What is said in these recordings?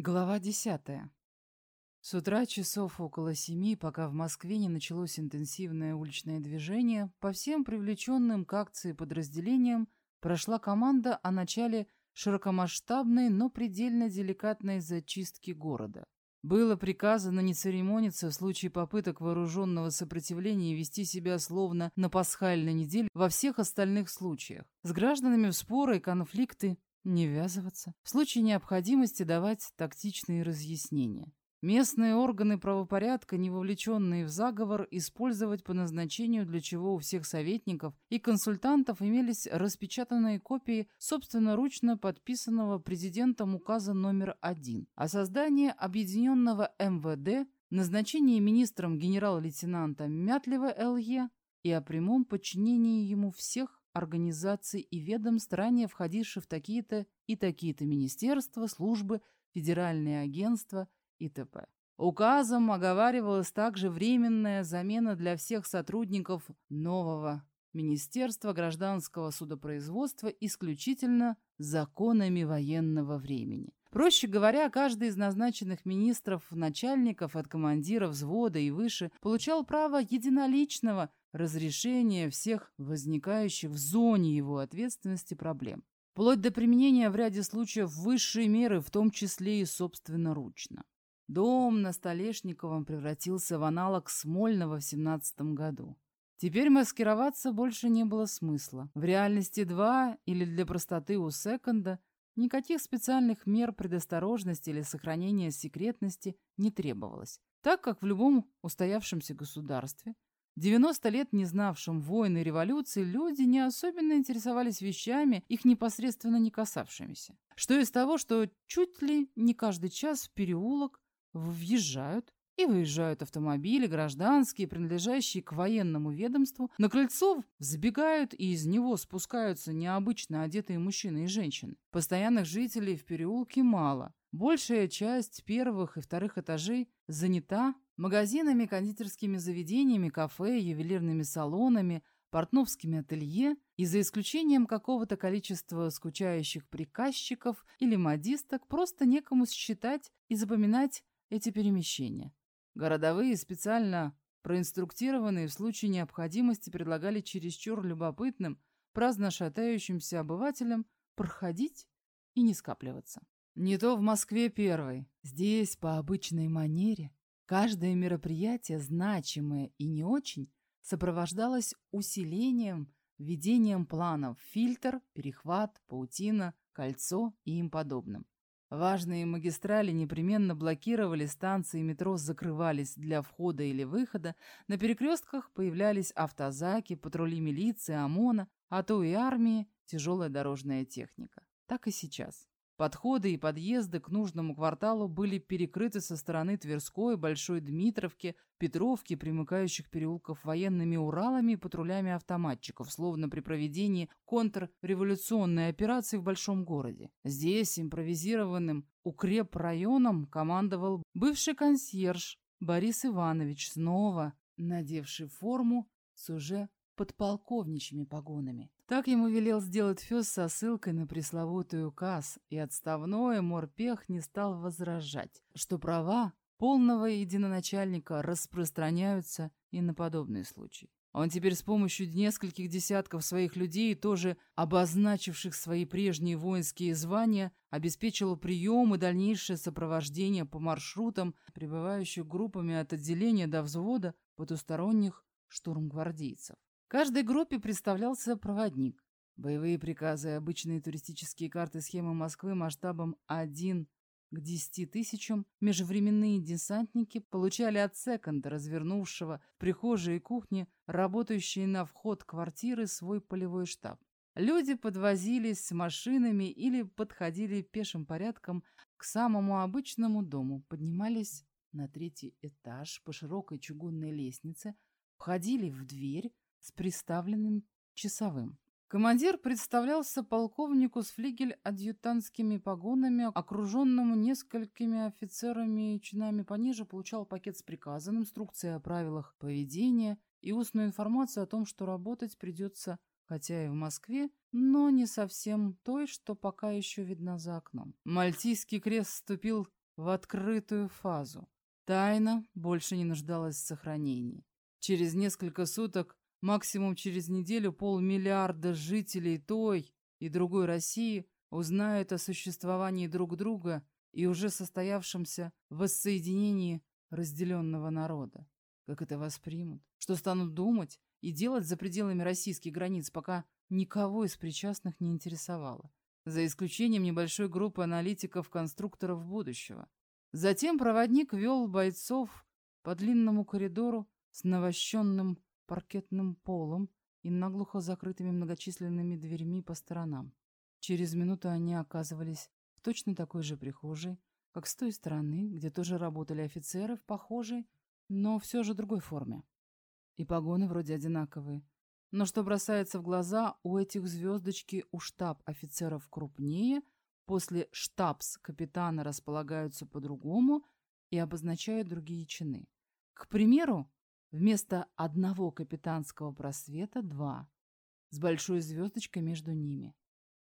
Глава десятая. С утра часов около семи, пока в Москве не началось интенсивное уличное движение, по всем привлеченным к акции подразделениям прошла команда о начале широкомасштабной, но предельно деликатной зачистки города. Было приказано не церемониться в случае попыток вооруженного сопротивления и вести себя словно на пасхальной неделе во всех остальных случаях. С гражданами в споры и конфликты не ввязываться. В случае необходимости давать тактичные разъяснения. Местные органы правопорядка, не вовлеченные в заговор, использовать по назначению, для чего у всех советников и консультантов имелись распечатанные копии собственноручно подписанного президентом указа номер один о создании объединенного МВД, назначении министром генерал-лейтенанта Мятлева Л.Е. и о прямом подчинении ему всех организаций и ведомств, ранее входивших в такие-то и такие-то министерства, службы, федеральные агентства и т.п. Указом оговаривалась также временная замена для всех сотрудников нового Министерства гражданского судопроизводства исключительно законами военного времени. Проще говоря, каждый из назначенных министров, начальников от командира взвода и выше получал право единоличного разрешения всех возникающих в зоне его ответственности проблем, вплоть до применения в ряде случаев высшей меры, в том числе и собственноручно. Дом на Столешниковом превратился в аналог Смольного в 17 году. Теперь маскироваться больше не было смысла. В реальности два или для простоты у секонда никаких специальных мер предосторожности или сохранения секретности не требовалось, так как в любом устоявшемся государстве 90 лет не знавшим войны и революции, люди не особенно интересовались вещами, их непосредственно не касавшимися. Что из того, что чуть ли не каждый час в переулок въезжают и выезжают автомобили, гражданские, принадлежащие к военному ведомству. На крыльцо забегают и из него спускаются необычно одетые мужчины и женщины. Постоянных жителей в переулке мало. Большая часть первых и вторых этажей занята магазинами, кондитерскими заведениями, кафе, ювелирными салонами, портновскими ателье и за исключением какого-то количества скучающих приказчиков или модисток просто некому считать и запоминать эти перемещения. Городовые специально проинструктированные в случае необходимости предлагали чересчур любопытным, праздно шатающимся обывателям проходить и не скапливаться. Не то в Москве первой. Здесь, по обычной манере, каждое мероприятие, значимое и не очень, сопровождалось усилением, введением планов фильтр, перехват, паутина, кольцо и им подобным. Важные магистрали непременно блокировали, станции метро закрывались для входа или выхода, на перекрестках появлялись автозаки, патрули милиции, ОМОНа, а то и армии, тяжелая дорожная техника. Так и сейчас. Подходы и подъезды к нужному кварталу были перекрыты со стороны Тверской, Большой Дмитровки, Петровки, примыкающих переулков военными Уралами и патрулями автоматчиков, словно при проведении контрреволюционной операции в большом городе. Здесь импровизированным укрепрайоном командовал бывший консьерж Борис Иванович, снова надевший форму с уже подполковничьими погонами. Так ему велел сделать Фёс со ссылкой на пресловутый указ, и отставной морпех не стал возражать, что права полного единоначальника распространяются и на подобные случаи. Он теперь с помощью нескольких десятков своих людей, тоже обозначивших свои прежние воинские звания, обеспечил прием и дальнейшее сопровождение по маршрутам, прибывающих группами от отделения до взвода потусторонних штурмгвардейцев. Каждой группе представлялся проводник. Боевые приказы, обычные туристические карты схемы Москвы масштабом 1 к 10 тысячам межвременные десантники получали от секонда, развернувшего в прихожей и кухне, работающие на вход квартиры, свой полевой штаб. Люди подвозились с машинами или подходили пешим порядком к самому обычному дому, поднимались на третий этаж по широкой чугунной лестнице, входили в дверь, с приставленным часовым. Командир представлялся полковнику с флигель-адъютантскими погонами, окруженному несколькими офицерами и чинами пониже, получал пакет с приказом, инструкции о правилах поведения и устную информацию о том, что работать придется, хотя и в Москве, но не совсем той, что пока еще видна за окном. Мальтийский крест вступил в открытую фазу. Тайна больше не нуждалась в сохранении. Через несколько суток, максимум через неделю, полмиллиарда жителей той и другой России узнают о существовании друг друга и уже состоявшемся воссоединении разделенного народа. Как это воспримут? Что станут думать и делать за пределами российских границ, пока никого из причастных не интересовало? За исключением небольшой группы аналитиков-конструкторов будущего. Затем проводник вел бойцов по длинному коридору с навощенным паркетным полом и наглухо закрытыми многочисленными дверьми по сторонам. Через минуту они оказывались в точно такой же прихожей, как с той стороны, где тоже работали офицеры в похожей, но все же другой форме. И погоны вроде одинаковые. Но что бросается в глаза, у этих звездочки у штаб офицеров крупнее, после штабс-капитана располагаются по-другому и обозначают другие чины. К примеру, вместо одного капитанского просвета два, с большой звездочкой между ними.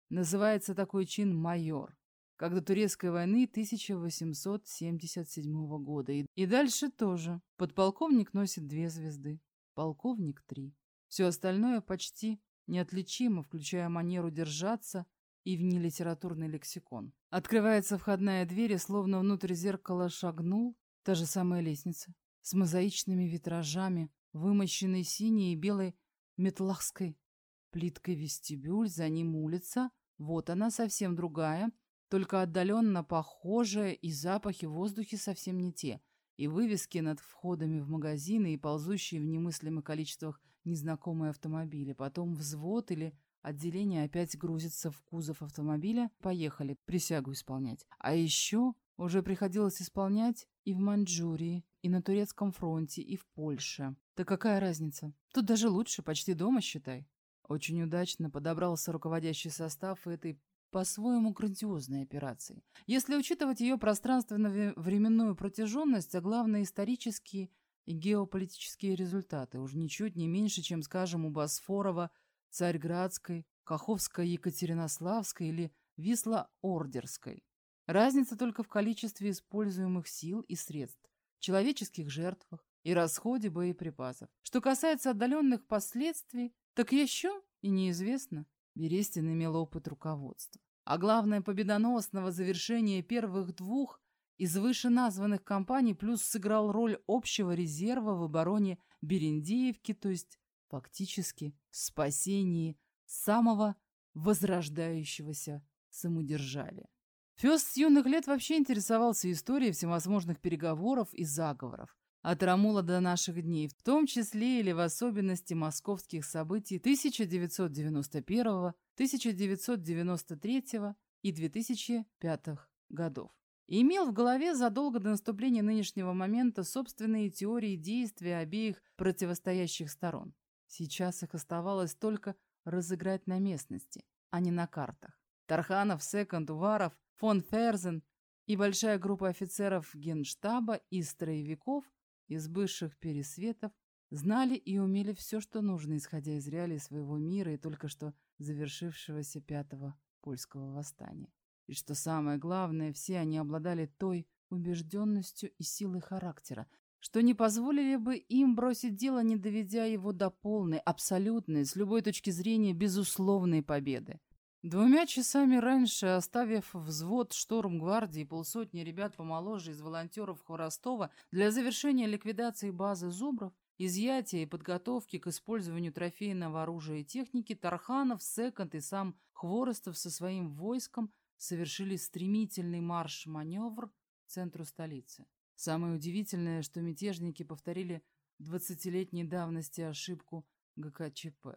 Называется такой чин майор, как до Турецкой войны 1877 года. И, дальше тоже. Подполковник носит две звезды, полковник — три. Все остальное почти неотличимо, включая манеру держаться и внелитературный лексикон. Открывается входная дверь, и словно внутрь зеркала шагнул та же самая лестница с мозаичными витражами, вымощенной синей и белой метлахской плиткой вестибюль, за ним улица, вот она совсем другая, только отдаленно похожая, и запахи в воздухе совсем не те, и вывески над входами в магазины, и ползущие в немыслимых количествах незнакомые автомобили. Потом взвод или отделение опять грузится в кузов автомобиля. Поехали, присягу исполнять. А еще уже приходилось исполнять и в Маньчжурии, и на турецком фронте, и в Польше. Да какая разница? Тут даже лучше, почти дома, считай. Очень удачно подобрался руководящий состав этой по-своему грандиозной операции. Если учитывать ее пространственно-временную протяженность, а главное исторические и геополитические результаты, уж ничуть не меньше, чем, скажем, у Босфорова, Царьградской, Каховской, Екатеринославской или Висло-Ордерской. Разница только в количестве используемых сил и средств, человеческих жертвах и расходе боеприпасов. Что касается отдаленных последствий, так еще и неизвестно. Берестин имел опыт руководства. А главное, победоносного завершения первых двух из вышеназванных компаний плюс сыграл роль общего резерва в обороне Берендеевки, то есть фактически спасении самого возрождающегося самодержавия. Фёст с юных лет вообще интересовался историей всевозможных переговоров и заговоров от Рамула до наших дней, в том числе или в особенности московских событий 1991, 1993 и 2005 годов. Имел в голове задолго до наступления нынешнего момента собственные теории действия обеих противостоящих сторон. Сейчас их оставалось только разыграть на местности, а не на картах. Тарханов, Секонд, Уваров, фон Ферзен и большая группа офицеров генштаба и строевиков из бывших пересветов знали и умели все, что нужно, исходя из реалий своего мира и только что завершившегося пятого польского восстания. И что самое главное, все они обладали той убежденностью и силой характера, что не позволили бы им бросить дело, не доведя его до полной, абсолютной, с любой точки зрения безусловной победы. Двумя часами раньше, оставив взвод штурм-гвардии и полсотни ребят помоложе из волонтеров Хворостова для завершения ликвидации базы зубров, изъятия и подготовки к использованию трофейного оружия и техники, Тарханов, Секонд и сам Хворостов со своим войском совершили стремительный марш-маневр к центру столицы. Самое удивительное, что мятежники повторили двадцатилетней давности ошибку ГКЧП.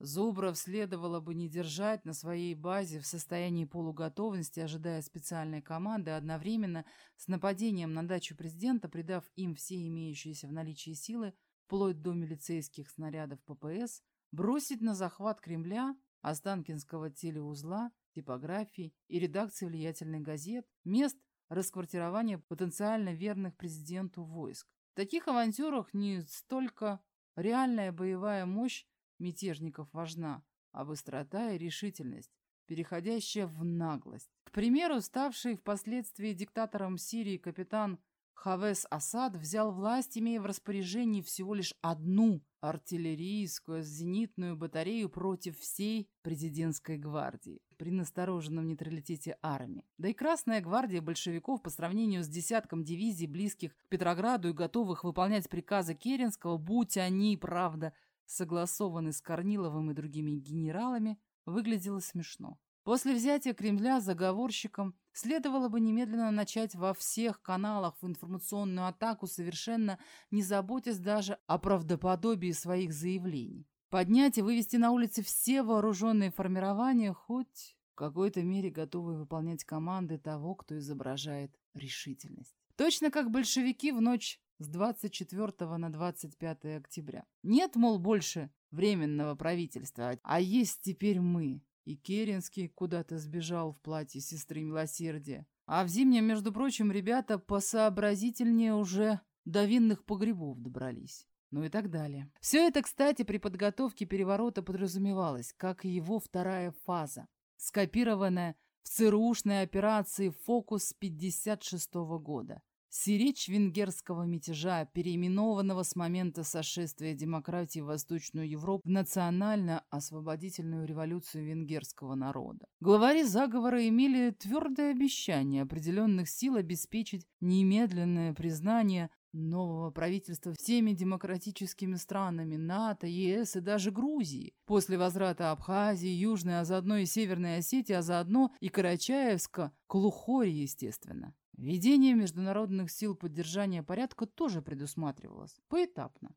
Зубров следовало бы не держать на своей базе в состоянии полуготовности, ожидая специальной команды, одновременно с нападением на дачу президента, придав им все имеющиеся в наличии силы, вплоть до милицейских снарядов ППС, бросить на захват Кремля, Останкинского телеузла, типографии и редакции влиятельных газет, мест расквартирования потенциально верных президенту войск. В таких авантюрах не столько реальная боевая мощь, мятежников важна, а быстрота и решительность. переходящая в наглость. К примеру, ставший впоследствии диктатором Сирии капитан Хавес Асад взял власть, имея в распоряжении всего лишь одну артиллерийскую зенитную батарею против всей президентской гвардии при настороженном нейтралитете армии. Да и Красная гвардия большевиков по сравнению с десятком дивизий, близких к Петрограду и готовых выполнять приказы Керенского, будь они, правда, согласованы с Корниловым и другими генералами, выглядело смешно. После взятия Кремля заговорщикам следовало бы немедленно начать во всех каналах в информационную атаку, совершенно не заботясь даже о правдоподобии своих заявлений. Поднять и вывести на улицы все вооруженные формирования, хоть в какой-то мере готовые выполнять команды того, кто изображает решительность. Точно как большевики в ночь с 24 на 25 октября. Нет, мол, больше временного правительства, а есть теперь мы, и Керенский куда-то сбежал в платье сестры Милосердия. А в зимнем, между прочим, ребята посообразительнее уже до винных погребов добрались. Ну и так далее. Все это, кстати, при подготовке переворота подразумевалось, как и его вторая фаза, скопированная в ЦРУшной операции «Фокус» 56 -го года. Сиречь венгерского мятежа, переименованного с момента сошествия демократии в Восточную Европу в национально-освободительную революцию венгерского народа. Главари заговора имели твердое обещание определенных сил обеспечить немедленное признание нового правительства всеми демократическими странами НАТО, ЕС и даже Грузии. После возврата Абхазии, Южной, а заодно и Северной Осетии, а заодно и Карачаевска, Клухори, естественно. Введение международных сил поддержания порядка тоже предусматривалось, поэтапно.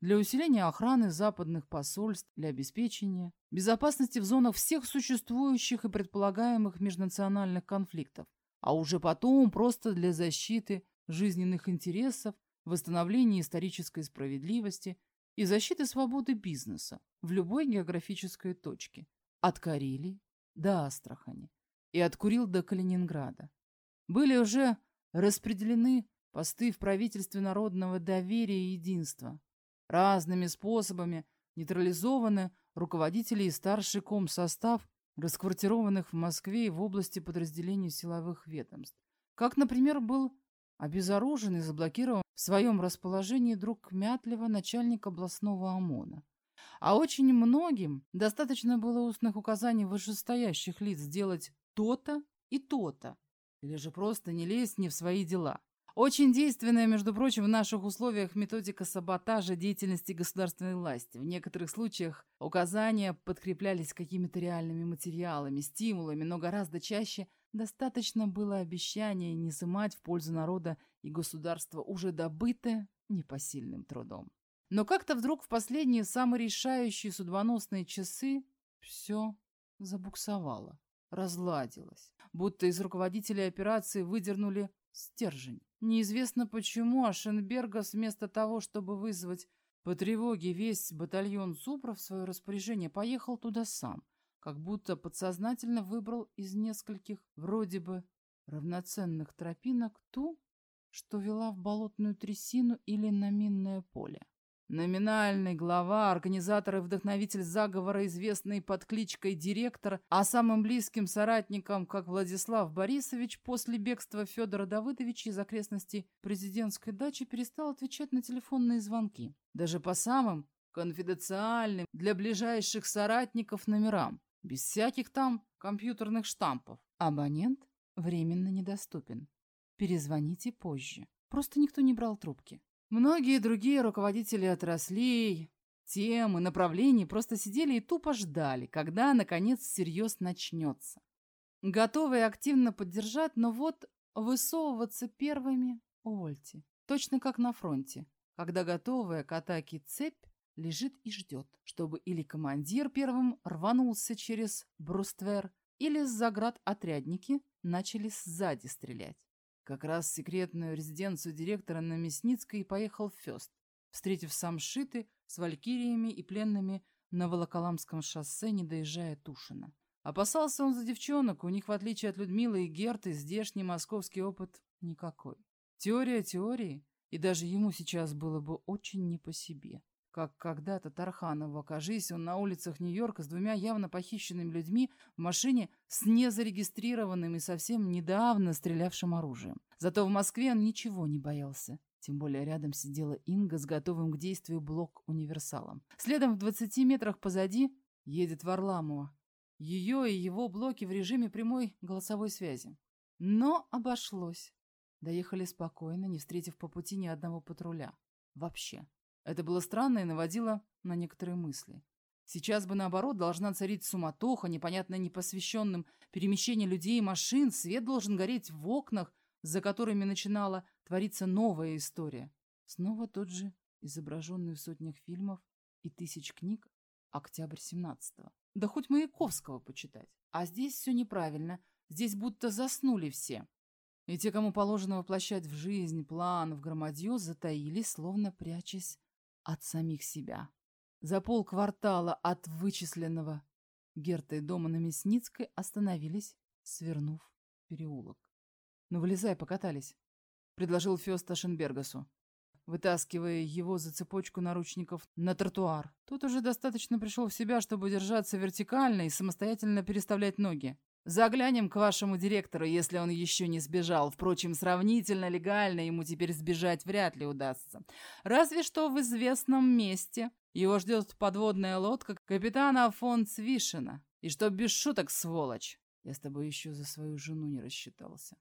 Для усиления охраны западных посольств, для обеспечения безопасности в зонах всех существующих и предполагаемых межнациональных конфликтов, а уже потом просто для защиты жизненных интересов, восстановления исторической справедливости и защиты свободы бизнеса в любой географической точке, от Карелии до Астрахани и от Курил до Калининграда. Были уже распределены посты в правительстве народного доверия и единства. Разными способами нейтрализованы руководители и старший комсостав, расквартированных в Москве и в области подразделений силовых ведомств. Как, например, был обезоружен и заблокирован в своем расположении друг Мятлева, начальник областного ОМОНа. А очень многим достаточно было устных указаний вышестоящих лиц сделать то-то и то-то, или же просто не лезть не в свои дела. Очень действенная, между прочим, в наших условиях методика саботажа деятельности государственной власти. В некоторых случаях указания подкреплялись какими-то реальными материалами, стимулами, но гораздо чаще достаточно было обещания не сымать в пользу народа и государства уже добытое непосильным трудом. Но как-то вдруг в последние саморешающие судьбоносные часы все забуксовало, разладилось, будто из руководителей операции выдернули стержень. Неизвестно почему, а Шенбергас вместо того, чтобы вызвать по тревоге весь батальон Супров в свое распоряжение, поехал туда сам, как будто подсознательно выбрал из нескольких, вроде бы, равноценных тропинок ту, что вела в болотную трясину или на минное поле. Номинальный глава, организатор и вдохновитель заговора, известный под кличкой «Директор», а самым близким соратником, как Владислав Борисович, после бегства Федора Давыдовича из окрестностей президентской дачи перестал отвечать на телефонные звонки. Даже по самым конфиденциальным для ближайших соратников номерам, без всяких там компьютерных штампов. Абонент временно недоступен. Перезвоните позже. Просто никто не брал трубки. Многие другие руководители отраслей, тем и направлений просто сидели и тупо ждали, когда, наконец, всерьез начнется. Готовые активно поддержать, но вот высовываться первыми – увольте. Точно как на фронте, когда готовая к атаке цепь лежит и ждет, чтобы или командир первым рванулся через бруствер, или с заград отрядники начали сзади стрелять. Как раз в секретную резиденцию директора на Мясницкой поехал Фест, встретив сам Шиты с валькириями и пленными на Волоколамском шоссе, не доезжая Тушина. Опасался он за девчонок, у них, в отличие от Людмилы и Герты, здешний московский опыт никакой. Теория теории, и даже ему сейчас было бы очень не по себе. Как когда-то Тарханова. Окажись он на улицах Нью-Йорка с двумя явно похищенными людьми в машине с незарегистрированным и совсем недавно стрелявшим оружием. Зато в Москве он ничего не боялся. Тем более рядом сидела Инга с готовым к действию блок-универсалом. Следом в 20 метрах позади едет Варламова. Ее и его блоки в режиме прямой голосовой связи. Но обошлось. Доехали спокойно, не встретив по пути ни одного патруля. Вообще. Это было странно и наводило на некоторые мысли. Сейчас бы, наоборот, должна царить суматоха, непонятно непосвященным перемещение людей и машин, свет должен гореть в окнах, за которыми начинала твориться новая история. Снова тот же, изображенный в сотнях фильмов и тысяч книг, октябрь 17-го. Да хоть Маяковского почитать. А здесь все неправильно. Здесь будто заснули все. И те, кому положено воплощать в жизнь план в громадье, затаились, словно прячась от самих себя. За полквартала от вычисленного Гертой дома на Мясницкой остановились, свернув переулок. «Ну, вылезай, покатались», — предложил Фёст Ашенбергасу, вытаскивая его за цепочку наручников на тротуар. Тут уже достаточно пришел в себя, чтобы держаться вертикально и самостоятельно переставлять ноги. Заглянем к вашему директору, если он еще не сбежал. Впрочем, сравнительно легально ему теперь сбежать вряд ли удастся. Разве что в известном месте. Его ждет подводная лодка капитана Афонс Вишина. И что без шуток, сволочь. Я с тобой еще за свою жену не рассчитался.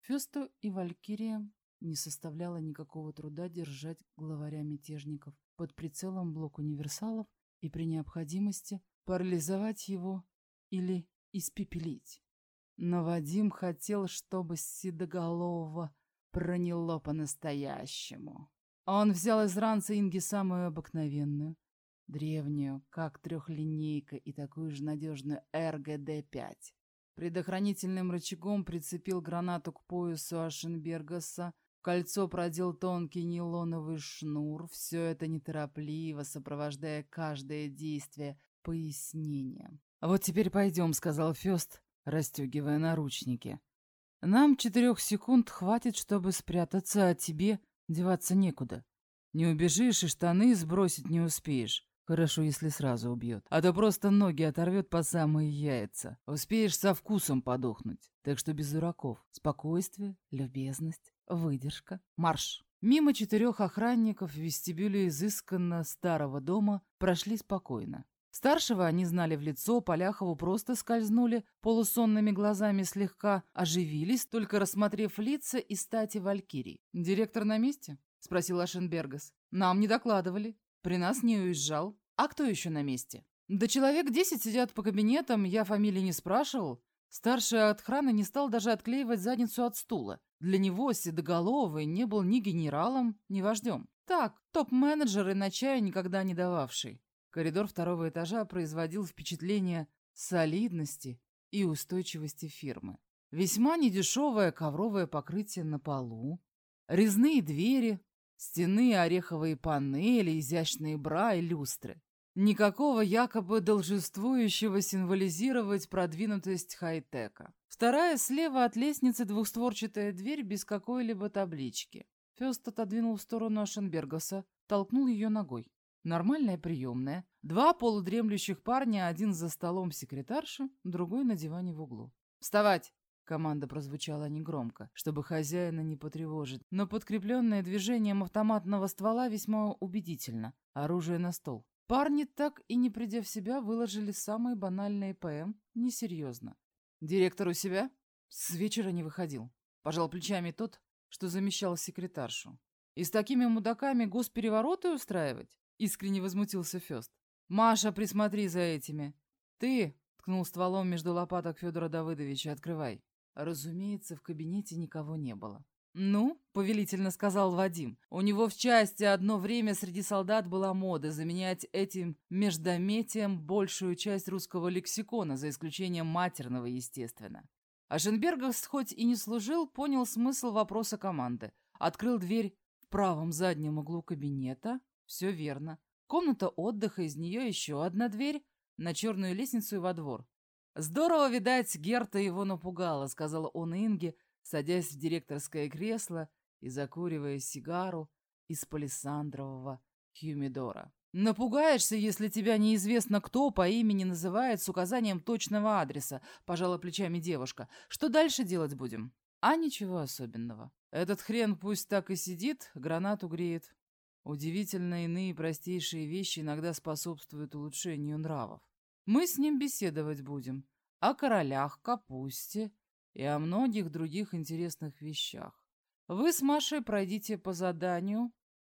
Фесту и Валькирия не составляло никакого труда держать главаря мятежников под прицелом блок универсалов и при необходимости парализовать его или испепелить. Но Вадим хотел, чтобы Седоголового проняло по-настоящему. Он взял из ранца Инги самую обыкновенную, древнюю, как трехлинейка, и такую же надежную РГД-5. Предохранительным рычагом прицепил гранату к поясу Ашенбергаса, кольцо продел тонкий нейлоновый шнур, все это неторопливо, сопровождая каждое действие пояснением. «Вот теперь пойдем», — сказал Фест, расстегивая наручники. «Нам четырех секунд хватит, чтобы спрятаться, а тебе деваться некуда. Не убежишь и штаны сбросить не успеешь. Хорошо, если сразу убьет. А то просто ноги оторвет по самые яйца. Успеешь со вкусом подохнуть. Так что без дураков. Спокойствие, любезность, выдержка. Марш!» Мимо четырех охранников в вестибюле изысканно старого дома прошли спокойно. Старшего они знали в лицо, Поляхову просто скользнули полусонными глазами слегка, оживились, только рассмотрев лица и стати валькирий. «Директор на месте?» — спросил Ашенбергас. «Нам не докладывали. При нас не уезжал. А кто еще на месте?» «Да человек десять сидят по кабинетам, я фамилии не спрашивал. Старший от охраны не стал даже отклеивать задницу от стула. Для него Седоголовый не был ни генералом, ни вождем. Так, топ-менеджер и на чаю никогда не дававший. Коридор второго этажа производил впечатление солидности и устойчивости фирмы. Весьма недешевое ковровое покрытие на полу, резные двери, стены, ореховые панели, изящные бра и люстры. Никакого якобы должествующего символизировать продвинутость хай-тека. Вторая слева от лестницы двухстворчатая дверь без какой-либо таблички. Фест отодвинул в сторону Ашенбергаса, толкнул ее ногой. Нормальная приемная. Два полудремлющих парня, один за столом секретарши, другой на диване в углу. «Вставать!» Команда прозвучала негромко, чтобы хозяина не потревожить, но подкрепленное движением автоматного ствола весьма убедительно. Оружие на стол. Парни, так и не придя в себя, выложили самые банальные ПМ. Несерьезно. «Директор у себя?» С вечера не выходил. Пожал плечами тот, что замещал секретаршу. «И с такими мудаками госперевороты устраивать? Искренне возмутился Фест. «Маша, присмотри за этими. Ты!» — ткнул стволом между лопаток Федора Давыдовича. «Открывай». Разумеется, в кабинете никого не было. «Ну», — повелительно сказал Вадим, «у него в части одно время среди солдат была мода заменять этим междометием большую часть русского лексикона, за исключением матерного, естественно». Ашенбергов, хоть и не служил, понял смысл вопроса команды. Открыл дверь в правом заднем углу кабинета, все верно. Комната отдыха, из нее еще одна дверь на черную лестницу и во двор. «Здорово, видать, Герта его напугала», — сказал он Инге, садясь в директорское кресло и закуривая сигару из палисандрового хюмидора. Напугаешься, если тебя неизвестно кто по имени называет с указанием точного адреса, пожала плечами девушка. Что дальше делать будем? А ничего особенного. Этот хрен пусть так и сидит, гранату греет. Удивительно иные простейшие вещи иногда способствуют улучшению нравов. Мы с ним беседовать будем. О королях, капусте и о многих других интересных вещах. Вы с Машей пройдите по заданию,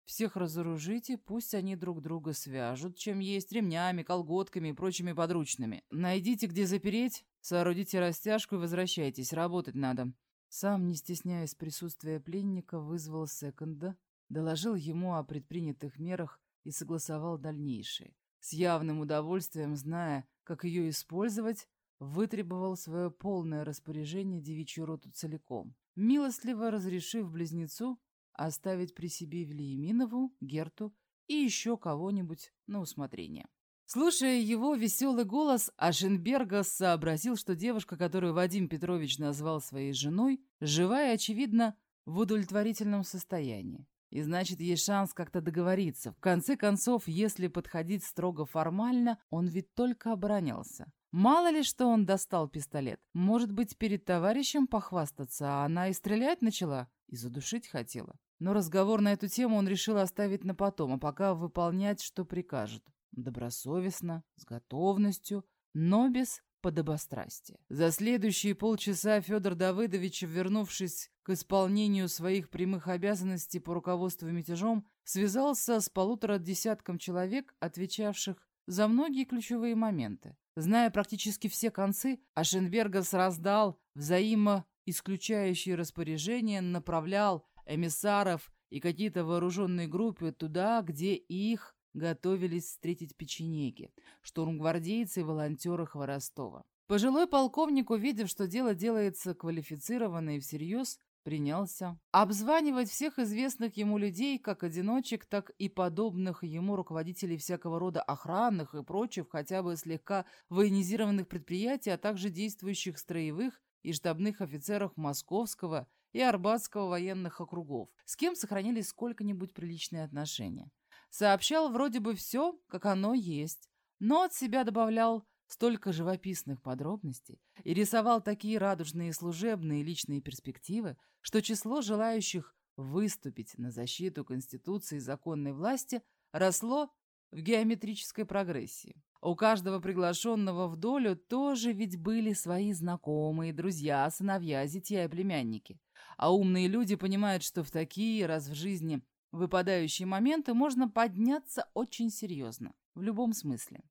всех разоружите, пусть они друг друга свяжут, чем есть ремнями, колготками и прочими подручными. Найдите, где запереть, соорудите растяжку и возвращайтесь, работать надо. Сам, не стесняясь присутствия пленника, вызвал секонда, доложил ему о предпринятых мерах и согласовал дальнейшие. С явным удовольствием, зная, как ее использовать, вытребовал свое полное распоряжение девичью роту целиком, милостливо разрешив близнецу оставить при себе Велиеминову, Герту и еще кого-нибудь на усмотрение. Слушая его веселый голос, Ашенберга сообразил, что девушка, которую Вадим Петрович назвал своей женой, жива и, очевидно, в удовлетворительном состоянии. И значит, есть шанс как-то договориться. В конце концов, если подходить строго формально, он ведь только оборонялся. Мало ли, что он достал пистолет. Может быть, перед товарищем похвастаться, а она и стрелять начала, и задушить хотела. Но разговор на эту тему он решил оставить на потом, а пока выполнять, что прикажет. Добросовестно, с готовностью, но без подобострастия. За следующие полчаса Федор Давыдович, вернувшись к исполнению своих прямых обязанностей по руководству мятежом, связался с полутора десятком человек, отвечавших за многие ключевые моменты. Зная практически все концы, Ашенбергас раздал взаимоисключающие распоряжения, направлял эмиссаров и какие-то вооруженные группы туда, где их готовились встретить печенеги, штурмгвардейцы и волонтеры Хворостова. Пожилой полковник, увидев, что дело делается квалифицированно и всерьез, принялся обзванивать всех известных ему людей, как одиночек, так и подобных ему руководителей всякого рода охранных и прочих, хотя бы слегка военизированных предприятий, а также действующих строевых и штабных офицеров Московского и Арбатского военных округов, с кем сохранились сколько-нибудь приличные отношения. Сообщал вроде бы все, как оно есть, но от себя добавлял столько живописных подробностей и рисовал такие радужные служебные личные перспективы, что число желающих выступить на защиту Конституции и законной власти росло в геометрической прогрессии. У каждого приглашенного в долю тоже ведь были свои знакомые, друзья, сыновья, зятья и племянники. А умные люди понимают, что в такие раз в жизни выпадающие моменты можно подняться очень серьезно, в любом смысле.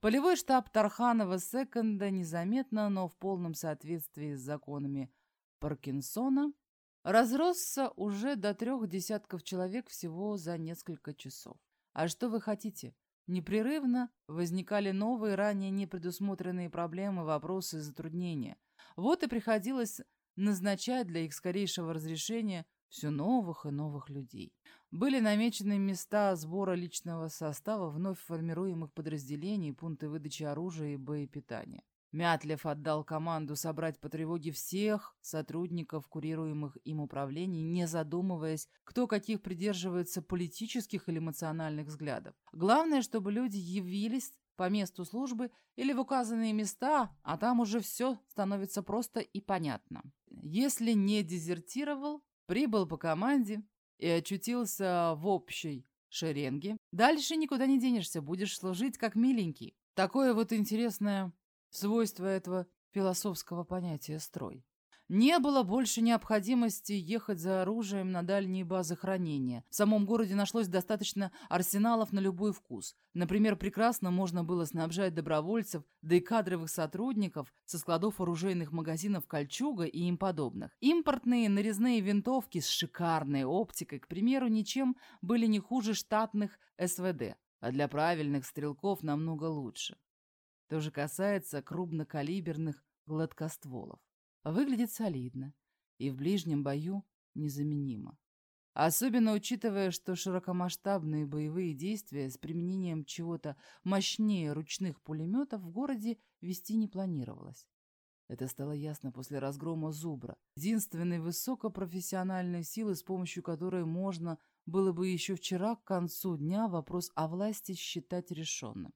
Полевой штаб Тарханова Секонда незаметно, но в полном соответствии с законами Паркинсона, разросся уже до трех десятков человек всего за несколько часов. А что вы хотите? Непрерывно возникали новые, ранее непредусмотренные проблемы, вопросы затруднения. Вот и приходилось назначать для их скорейшего разрешения все новых и новых людей. Были намечены места сбора личного состава вновь формируемых подразделений, пункты выдачи оружия и боепитания. Мятлев отдал команду собрать по тревоге всех сотрудников курируемых им управлений, не задумываясь, кто каких придерживается политических или эмоциональных взглядов. Главное, чтобы люди явились по месту службы или в указанные места, а там уже все становится просто и понятно. Если не дезертировал, прибыл по команде и очутился в общей шеренге, дальше никуда не денешься, будешь служить как миленький. Такое вот интересное свойство этого философского понятия «строй». Не было больше необходимости ехать за оружием на дальние базы хранения. В самом городе нашлось достаточно арсеналов на любой вкус. Например, прекрасно можно было снабжать добровольцев, да и кадровых сотрудников со складов оружейных магазинов «Кольчуга» и им подобных. Импортные нарезные винтовки с шикарной оптикой, к примеру, ничем были не хуже штатных СВД, а для правильных стрелков намного лучше. То же касается крупнокалиберных гладкостволов. Выглядит солидно и в ближнем бою незаменимо. Особенно учитывая, что широкомасштабные боевые действия с применением чего-то мощнее ручных пулеметов в городе вести не планировалось. Это стало ясно после разгрома Зубра, единственной высокопрофессиональной силы, с помощью которой можно было бы еще вчера к концу дня вопрос о власти считать решенным.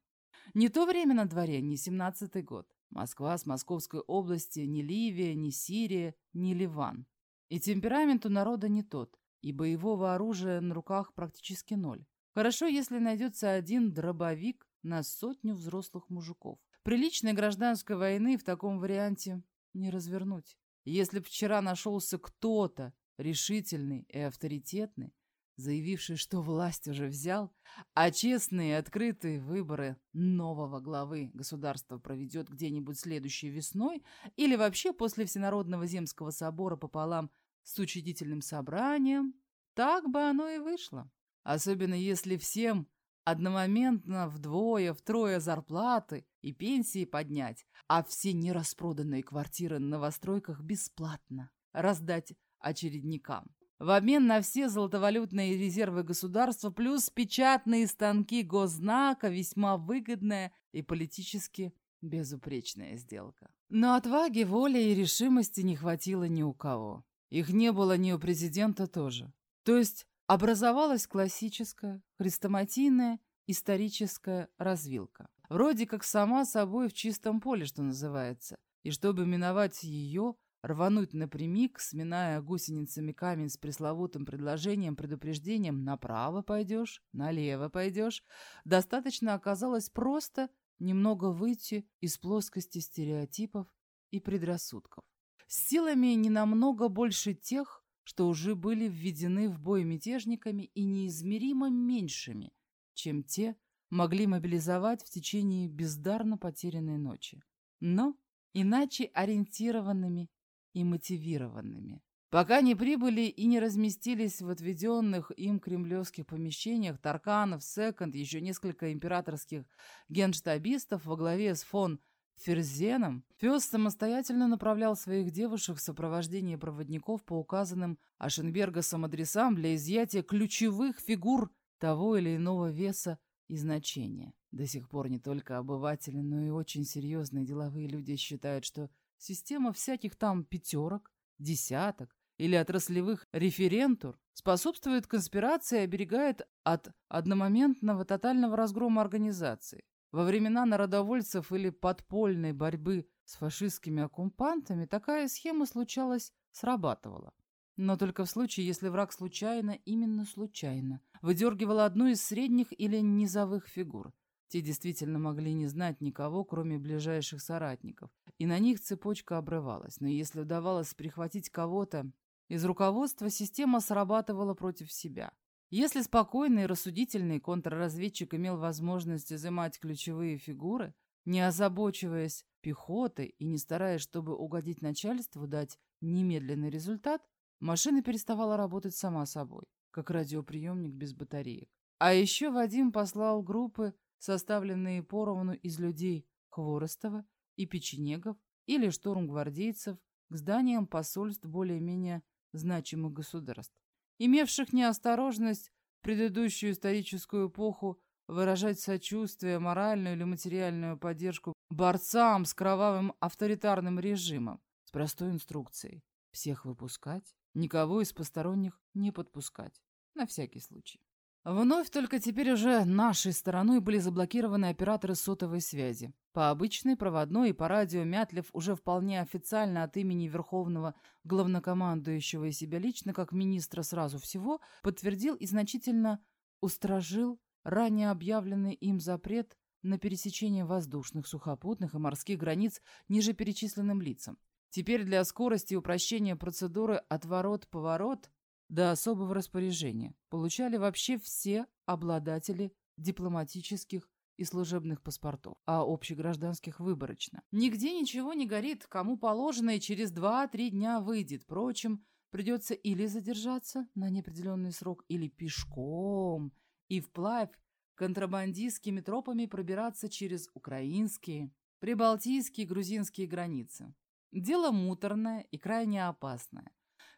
Не то время на дворе, не семнадцатый год. Москва с Московской области, не Ливия, не Сирия, не Ливан. И темперамент у народа не тот, и боевого оружия на руках практически ноль. Хорошо, если найдется один дробовик на сотню взрослых мужиков. Приличной гражданской войны в таком варианте не развернуть. Если б вчера нашелся кто-то решительный и авторитетный, заявивший, что власть уже взял, а честные и открытые выборы нового главы государства проведет где-нибудь следующей весной или вообще после Всенародного земского собора пополам с учредительным собранием, так бы оно и вышло. Особенно если всем одномоментно вдвое, втрое зарплаты и пенсии поднять, а все нераспроданные квартиры на новостройках бесплатно раздать очередникам. В обмен на все золотовалютные резервы государства плюс печатные станки госзнака весьма выгодная и политически безупречная сделка. Но отваги, воли и решимости не хватило ни у кого. Их не было ни у президента тоже. То есть образовалась классическая, хрестоматийная, историческая развилка. Вроде как сама собой в чистом поле, что называется. И чтобы миновать ее, рвануть напрямик, сминая гусеницами камень с пресловутым предложением, предупреждением «направо пойдешь, налево пойдешь», достаточно оказалось просто немного выйти из плоскости стереотипов и предрассудков. С силами не намного больше тех, что уже были введены в бой мятежниками и неизмеримо меньшими, чем те могли мобилизовать в течение бездарно потерянной ночи. Но иначе ориентированными и мотивированными. Пока не прибыли и не разместились в отведенных им кремлевских помещениях Тарканов, Секонд, еще несколько императорских генштабистов во главе с фон Ферзеном, пес самостоятельно направлял своих девушек в сопровождении проводников по указанным Ашенбергасом адресам для изъятия ключевых фигур того или иного веса и значения. До сих пор не только обыватели, но и очень серьезные деловые люди считают, что Система всяких там пятерок, десяток или отраслевых референтур способствует конспирации и оберегает от одномоментного тотального разгрома организации. Во времена народовольцев или подпольной борьбы с фашистскими оккупантами такая схема случалась, срабатывала. Но только в случае, если враг случайно, именно случайно, выдергивал одну из средних или низовых фигур. Те действительно могли не знать никого, кроме ближайших соратников, и на них цепочка обрывалась. Но если удавалось прихватить кого-то из руководства, система срабатывала против себя. Если спокойный и рассудительный контрразведчик имел возможность изымать ключевые фигуры, не озабочиваясь пехотой и не стараясь, чтобы угодить начальству, дать немедленный результат, машина переставала работать сама собой, как радиоприемник без батареек. А еще Вадим послал группы составленные поровну из людей Хворостова и печенегов или штурмгвардейцев к зданиям посольств более-менее значимых государств, имевших неосторожность в предыдущую историческую эпоху выражать сочувствие, моральную или материальную поддержку борцам с кровавым авторитарным режимом с простой инструкцией всех выпускать, никого из посторонних не подпускать, на всякий случай. Вновь только теперь уже нашей стороной были заблокированы операторы сотовой связи. По обычной, проводной и по радио Мятлев уже вполне официально от имени Верховного главнокомандующего и себя лично, как министра сразу всего, подтвердил и значительно устражил ранее объявленный им запрет на пересечение воздушных, сухопутных и морских границ ниже перечисленным лицам. Теперь для скорости и упрощения процедуры отворот-поворот до особого распоряжения получали вообще все обладатели дипломатических и служебных паспортов, а общегражданских выборочно. Нигде ничего не горит, кому положено, и через 2-3 дня выйдет. Впрочем, придется или задержаться на неопределенный срок, или пешком, и вплавь контрабандистскими тропами пробираться через украинские, прибалтийские грузинские границы. Дело муторное и крайне опасное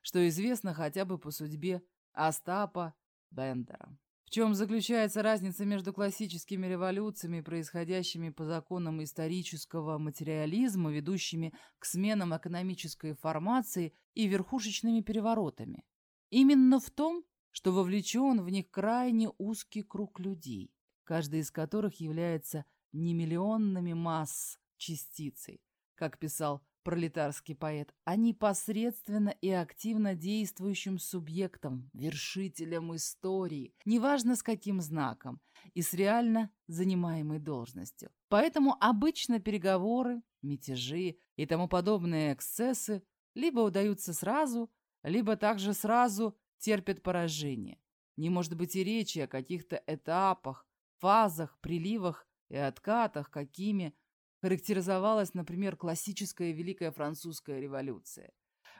что известно хотя бы по судьбе Остапа Бендера. В чем заключается разница между классическими революциями, происходящими по законам исторического материализма, ведущими к сменам экономической формации и верхушечными переворотами? Именно в том, что вовлечен в них крайне узкий круг людей, каждый из которых является не миллионными масс частицей, как писал пролетарский поэт, а непосредственно и активно действующим субъектом, вершителем истории, неважно с каким знаком, и с реально занимаемой должностью. Поэтому обычно переговоры, мятежи и тому подобные эксцессы либо удаются сразу, либо также сразу терпят поражение. Не может быть и речи о каких-то этапах, фазах, приливах и откатах, какими характеризовалась, например, классическая Великая Французская революция.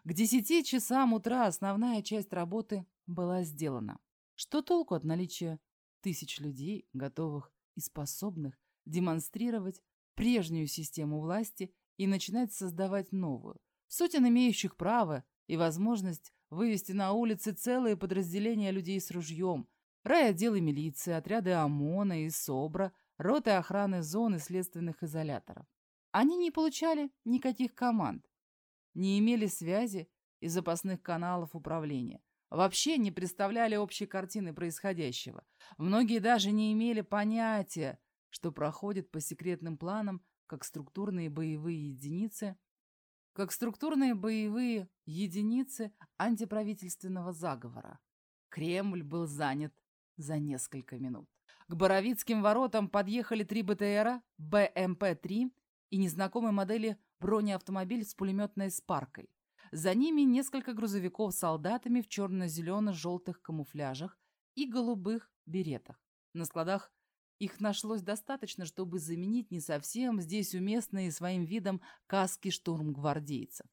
К десяти часам утра основная часть работы была сделана. Что толку от наличия тысяч людей, готовых и способных демонстрировать прежнюю систему власти и начинать создавать новую, сотен имеющих право и возможность вывести на улицы целые подразделения людей с ружьем, райотделы милиции, отряды ОМОНа и СОБРа, роты охраны зоны следственных изоляторов. Они не получали никаких команд, не имели связи и запасных каналов управления, вообще не представляли общей картины происходящего. Многие даже не имели понятия, что проходит по секретным планам как структурные боевые единицы, как структурные боевые единицы антиправительственного заговора. Кремль был занят за несколько минут. К Боровицким воротам подъехали три БТРа, БМП-3 и незнакомой модели бронеавтомобиль с пулеметной спаркой. За ними несколько грузовиков с солдатами в черно-зелено-желтых камуфляжах и голубых беретах. На складах их нашлось достаточно, чтобы заменить не совсем здесь уместные своим видом каски штурмгвардейцев.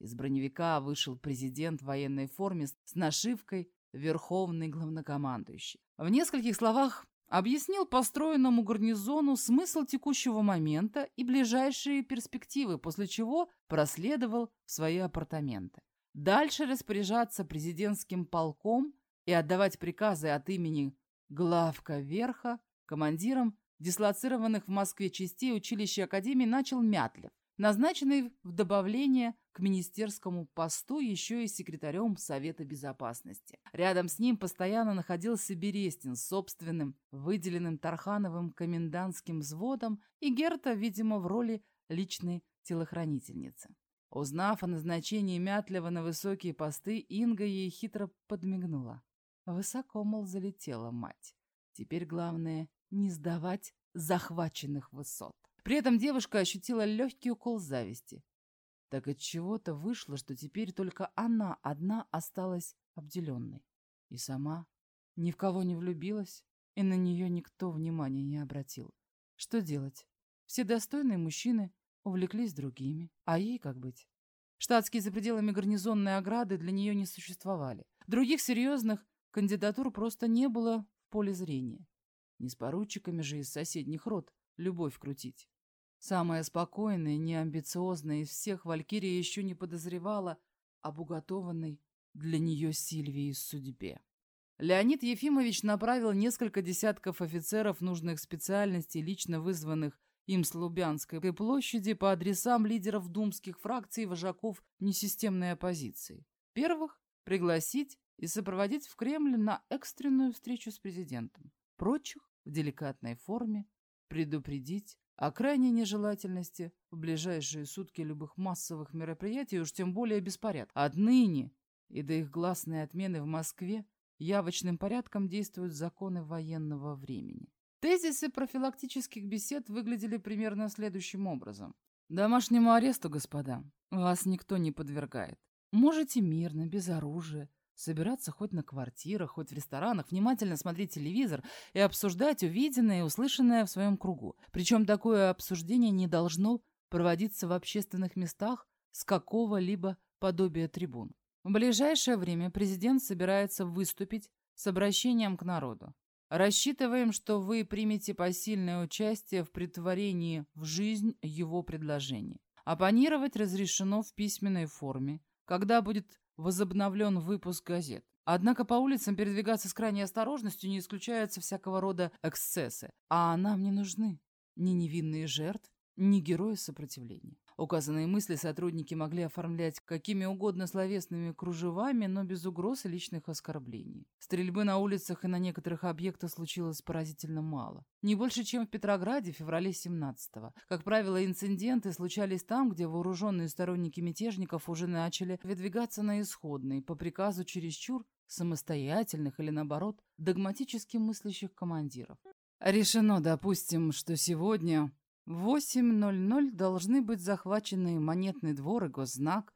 Из броневика вышел президент в военной форме с нашивкой «Верховный главнокомандующий». В нескольких словах Объяснил построенному гарнизону смысл текущего момента и ближайшие перспективы, после чего проследовал в свои апартаменты. Дальше распоряжаться президентским полком и отдавать приказы от имени главка верха командирам дислоцированных в Москве частей училища Академии начал Мятлев, назначенный в добавление к министерскому посту еще и секретарем Совета Безопасности. Рядом с ним постоянно находился Берестин с собственным, выделенным Тархановым комендантским взводом и Герта, видимо, в роли личной телохранительницы. Узнав о назначении Мятлева на высокие посты, Инга ей хитро подмигнула. Высоко, мол, залетела мать. Теперь главное — не сдавать захваченных высот. При этом девушка ощутила легкий укол зависти. Так от чего-то вышло, что теперь только она одна осталась обделенной. И сама ни в кого не влюбилась, и на нее никто внимания не обратил. Что делать? Все достойные мужчины увлеклись другими. А ей как быть? Штатские за пределами гарнизонной ограды для нее не существовали. Других серьезных кандидатур просто не было в поле зрения. Не с поручиками же из соседних род любовь крутить. Самая спокойная, неамбициозная из всех Валькирия еще не подозревала об уготованной для нее Сильвии судьбе. Леонид Ефимович направил несколько десятков офицеров нужных специальностей, лично вызванных им с Лубянской площади, по адресам лидеров думских фракций и вожаков несистемной оппозиции. Первых пригласить и сопроводить в Кремль на экстренную встречу с президентом. Прочих в деликатной форме предупредить о крайней нежелательности в ближайшие сутки любых массовых мероприятий, уж тем более беспорядка. Отныне и до их гласной отмены в Москве явочным порядком действуют законы военного времени. Тезисы профилактических бесед выглядели примерно следующим образом. Домашнему аресту, господа, вас никто не подвергает. Можете мирно, без оружия, Собираться хоть на квартирах, хоть в ресторанах, внимательно смотреть телевизор и обсуждать увиденное и услышанное в своем кругу. Причем такое обсуждение не должно проводиться в общественных местах с какого-либо подобия трибун. В ближайшее время президент собирается выступить с обращением к народу. Рассчитываем, что вы примете посильное участие в притворении в жизнь его предложений. Оппонировать разрешено в письменной форме, когда будет возобновлен выпуск газет. Однако по улицам передвигаться с крайней осторожностью не исключаются всякого рода эксцессы. А нам не нужны ни невинные жертвы, ни герои сопротивления. Указанные мысли сотрудники могли оформлять какими угодно словесными кружевами, но без угроз и личных оскорблений. Стрельбы на улицах и на некоторых объектах случилось поразительно мало. Не больше, чем в Петрограде в феврале 17-го. Как правило, инциденты случались там, где вооруженные сторонники мятежников уже начали выдвигаться на исходные, по приказу чересчур самостоятельных или, наоборот, догматически мыслящих командиров. Решено, допустим, что сегодня в 8.00 должны быть захвачены монетный двор и госзнак,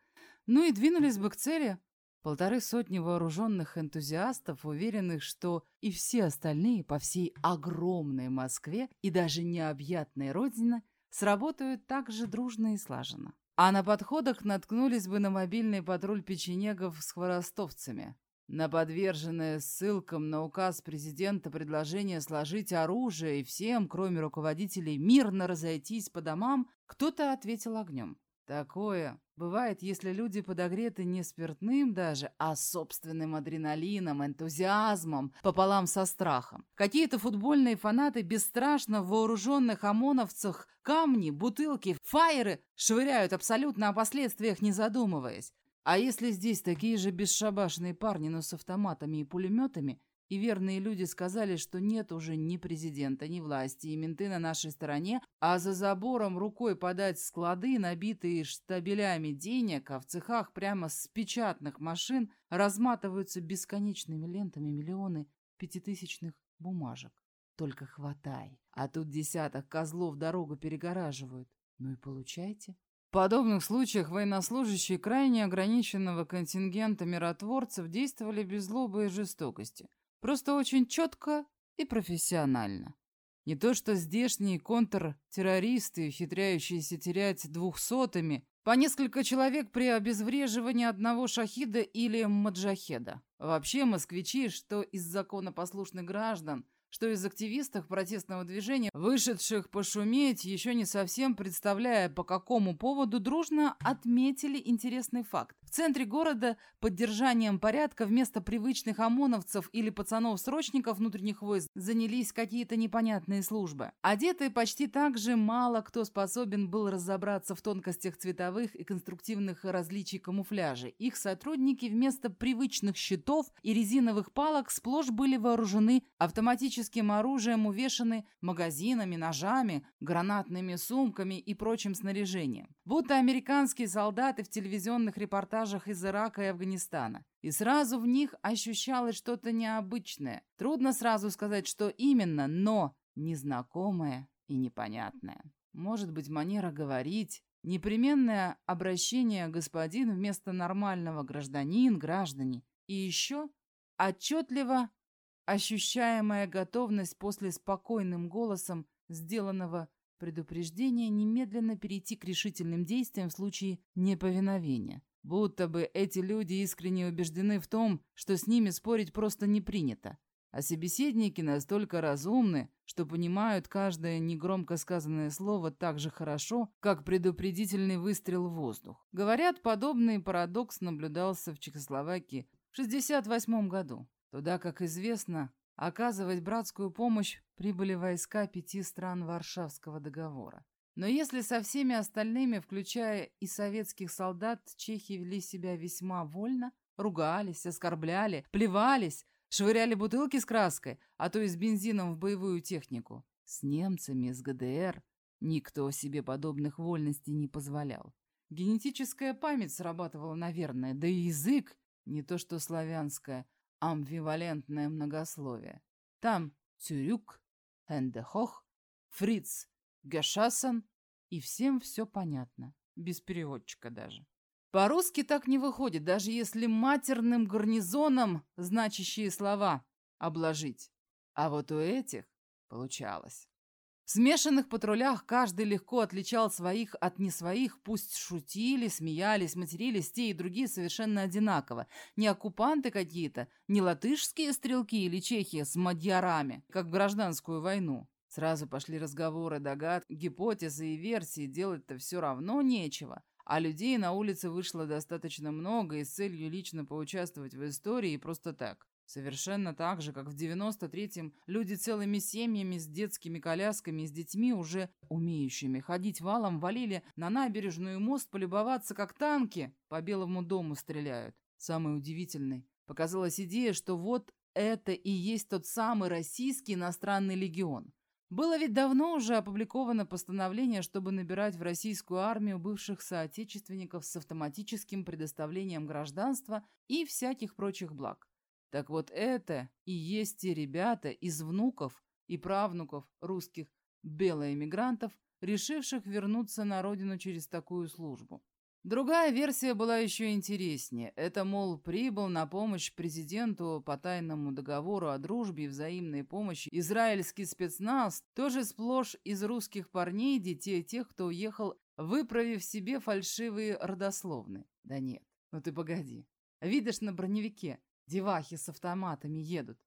ну и двинулись бы к цели. Полторы сотни вооруженных энтузиастов, уверенных, что и все остальные по всей огромной Москве и даже необъятной родине сработают так же дружно и слаженно. А на подходах наткнулись бы на мобильный патруль печенегов с хворостовцами, на подверженное ссылкам на указ президента предложение сложить оружие и всем, кроме руководителей, мирно разойтись по домам, кто-то ответил огнем. Такое бывает, если люди подогреты не спиртным даже, а собственным адреналином, энтузиазмом, пополам со страхом. Какие-то футбольные фанаты бесстрашно в вооруженных ОМОНовцах камни, бутылки, фаеры швыряют абсолютно о последствиях не задумываясь. А если здесь такие же бесшабашные парни, но с автоматами и пулеметами, и верные люди сказали, что нет уже ни президента, ни власти, и менты на нашей стороне, а за забором рукой подать склады, набитые штабелями денег, а в цехах прямо с печатных машин разматываются бесконечными лентами миллионы пятитысячных бумажек. Только хватай, а тут десяток козлов дорогу перегораживают. Ну и получайте. В подобных случаях военнослужащие крайне ограниченного контингента миротворцев действовали без злобы и жестокости. Просто очень четко и профессионально. Не то что здешние контртеррористы, ухитряющиеся терять двухсотыми, по несколько человек при обезвреживании одного шахида или маджахеда. Вообще москвичи, что из законопослушных граждан – что из активистов протестного движения, вышедших пошуметь, еще не совсем представляя, по какому поводу, дружно отметили интересный факт. В центре города поддержанием порядка вместо привычных ОМОНовцев или пацанов-срочников внутренних войск занялись какие-то непонятные службы. Одетые почти так же мало кто способен был разобраться в тонкостях цветовых и конструктивных различий камуфляжа. Их сотрудники вместо привычных щитов и резиновых палок сплошь были вооружены автоматическим оружием, увешаны магазинами, ножами, гранатными сумками и прочим снаряжением. Будто американские солдаты в телевизионных репортажах репортажах из Ирака и Афганистана. И сразу в них ощущалось что-то необычное. Трудно сразу сказать, что именно, но незнакомое и непонятное. Может быть, манера говорить, непременное обращение господин вместо нормального гражданин, граждане. И еще отчетливо ощущаемая готовность после спокойным голосом сделанного предупреждения немедленно перейти к решительным действиям в случае неповиновения. Будто бы эти люди искренне убеждены в том, что с ними спорить просто не принято. А собеседники настолько разумны, что понимают каждое негромко сказанное слово так же хорошо, как предупредительный выстрел в воздух. Говорят, подобный парадокс наблюдался в Чехословакии в 1968 году. Туда, как известно, оказывать братскую помощь прибыли войска пяти стран Варшавского договора. Но если со всеми остальными, включая и советских солдат, чехи вели себя весьма вольно, ругались, оскорбляли, плевались, швыряли бутылки с краской, а то и с бензином в боевую технику. С немцами, с ГДР никто себе подобных вольностей не позволял. Генетическая память срабатывала, наверное, да и язык, не то что славянское, амбивалентное многословие. Там Цюрюк, Эндехох, Фриц, Гашасан, и всем все понятно, без переводчика даже. По-русски так не выходит, даже если матерным гарнизоном значащие слова обложить. А вот у этих получалось. В смешанных патрулях каждый легко отличал своих от не своих, пусть шутили, смеялись, матерились те и другие совершенно одинаково. Не оккупанты какие-то, не латышские стрелки или чехи с мадьярами, как в гражданскую войну. Сразу пошли разговоры, догадки, гипотезы и версии, делать-то все равно нечего. а людей на улице вышло достаточно много и с целью лично поучаствовать в истории просто так. Совершенно так же, как в 93-м люди целыми семьями с детскими колясками и с детьми, уже умеющими ходить валом, валили на набережную мост полюбоваться, как танки по Белому дому стреляют. Самое удивительное, показалась идея, что вот это и есть тот самый российский иностранный легион. Было ведь давно уже опубликовано постановление, чтобы набирать в российскую армию бывших соотечественников с автоматическим предоставлением гражданства и всяких прочих благ. Так вот это и есть те ребята из внуков и правнуков русских белоэмигрантов, решивших вернуться на родину через такую службу. Другая версия была еще интереснее. Это, мол, прибыл на помощь президенту по тайному договору о дружбе и взаимной помощи израильский спецназ, тоже сплошь из русских парней, детей тех, кто уехал, выправив себе фальшивые родословные. Да нет, ну ты погоди. Видишь на броневике, девахи с автоматами едут.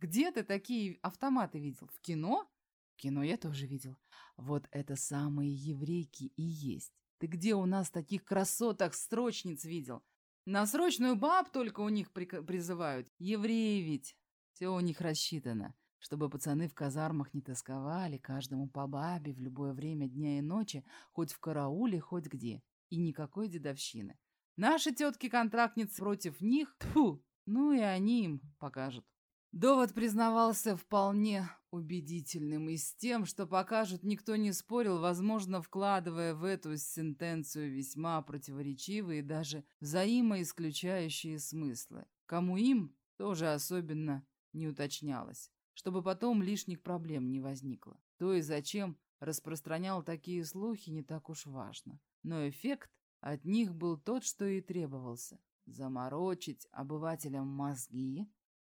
Где ты такие автоматы видел? В кино? В кино я тоже видел. Вот это самые еврейки и есть. Ты где у нас таких красоток-строчниц видел? На срочную баб только у них при призывают. Евреи ведь. Все у них рассчитано, чтобы пацаны в казармах не тосковали, каждому по бабе в любое время дня и ночи, хоть в карауле, хоть где. И никакой дедовщины. Наши тетки-контрактницы против них, тьфу, ну и они им покажут. Довод признавался вполне убедительным и с тем, что покажут, никто не спорил, возможно, вкладывая в эту сентенцию весьма противоречивые и даже взаимоисключающие смыслы. Кому им, тоже особенно не уточнялось, чтобы потом лишних проблем не возникло. То и зачем распространял такие слухи, не так уж важно. Но эффект от них был тот, что и требовался. Заморочить обывателям мозги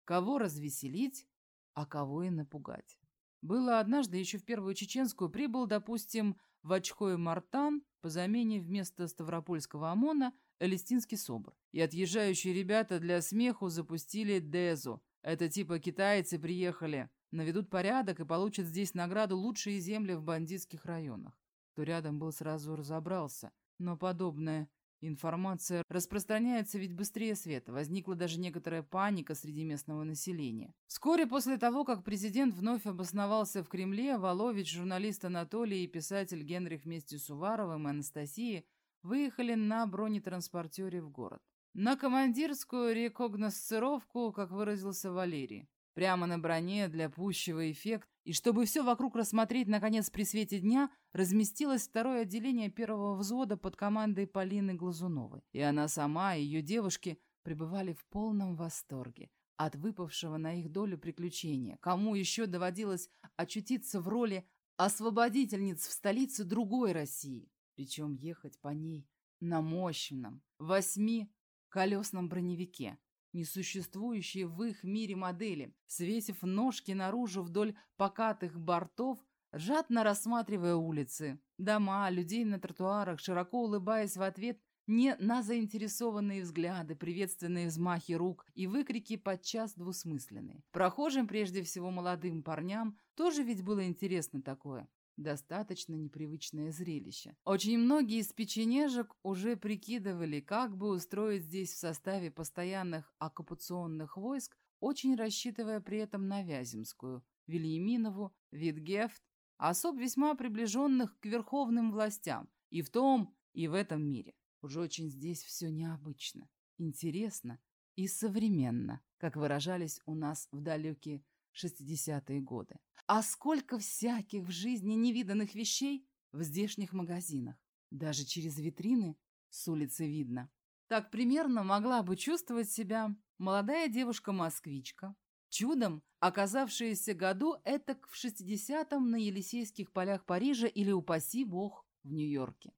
Кого развеселить, а кого и напугать. Было однажды, еще в Первую Чеченскую, прибыл, допустим, в Очхой Мартан по замене вместо Ставропольского ОМОНа Элистинский собор. И отъезжающие ребята для смеху запустили Дезу. Это типа китайцы приехали, наведут порядок и получат здесь награду лучшие земли в бандитских районах. Кто рядом был, сразу разобрался. Но подобное Информация распространяется ведь быстрее света. Возникла даже некоторая паника среди местного населения. Вскоре после того, как президент вновь обосновался в Кремле, Волович, журналист Анатолий и писатель Генрих вместе с Уваровым и Анастасией выехали на бронетранспортере в город. На командирскую рекогносцировку, как выразился Валерий. Прямо на броне для пущего эффекта, и чтобы все вокруг рассмотреть, наконец, при свете дня, разместилось второе отделение первого взвода под командой Полины Глазуновой. И она сама, и ее девушки пребывали в полном восторге от выпавшего на их долю приключения. Кому еще доводилось очутиться в роли освободительниц в столице другой России, причем ехать по ней на мощном восьми колесном броневике, несуществующие в их мире модели, свесив ножки наружу вдоль покатых бортов, жадно рассматривая улицы, дома, людей на тротуарах, широко улыбаясь в ответ не на заинтересованные взгляды, приветственные взмахи рук и выкрики подчас двусмысленные. Прохожим, прежде всего молодым парням, тоже ведь было интересно такое. Достаточно непривычное зрелище. Очень многие из печенежек уже прикидывали, как бы устроить здесь в составе постоянных оккупационных войск, очень рассчитывая при этом на Вяземскую, Вильяминову, Витгефт, особ весьма приближенных к верховным властям и в том, и в этом мире. Уже очень здесь все необычно, интересно и современно, как выражались у нас в далекие 60-е годы. А сколько всяких в жизни невиданных вещей в здешних магазинах. Даже через витрины с улицы видно. Так примерно могла бы чувствовать себя молодая девушка-москвичка, чудом оказавшаяся году этак в 60-м на Елисейских полях Парижа или, упаси бог, в Нью-Йорке.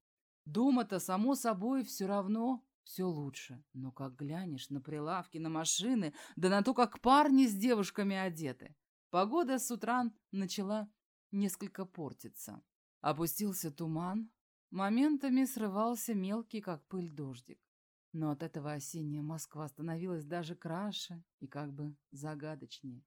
Дома-то, само собой, все равно все лучше. Но как глянешь на прилавки, на машины, да на то, как парни с девушками одеты. Погода с утра начала несколько портиться. Опустился туман, моментами срывался мелкий, как пыль, дождик. Но от этого осенняя Москва становилась даже краше и как бы загадочнее.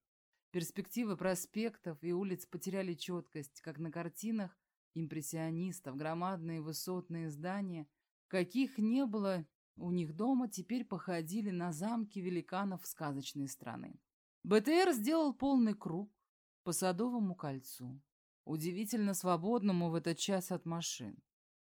Перспективы проспектов и улиц потеряли четкость, как на картинах импрессионистов, громадные высотные здания каких не было у них дома, теперь походили на замки великанов сказочной страны. БТР сделал полный круг по Садовому кольцу, удивительно свободному в этот час от машин.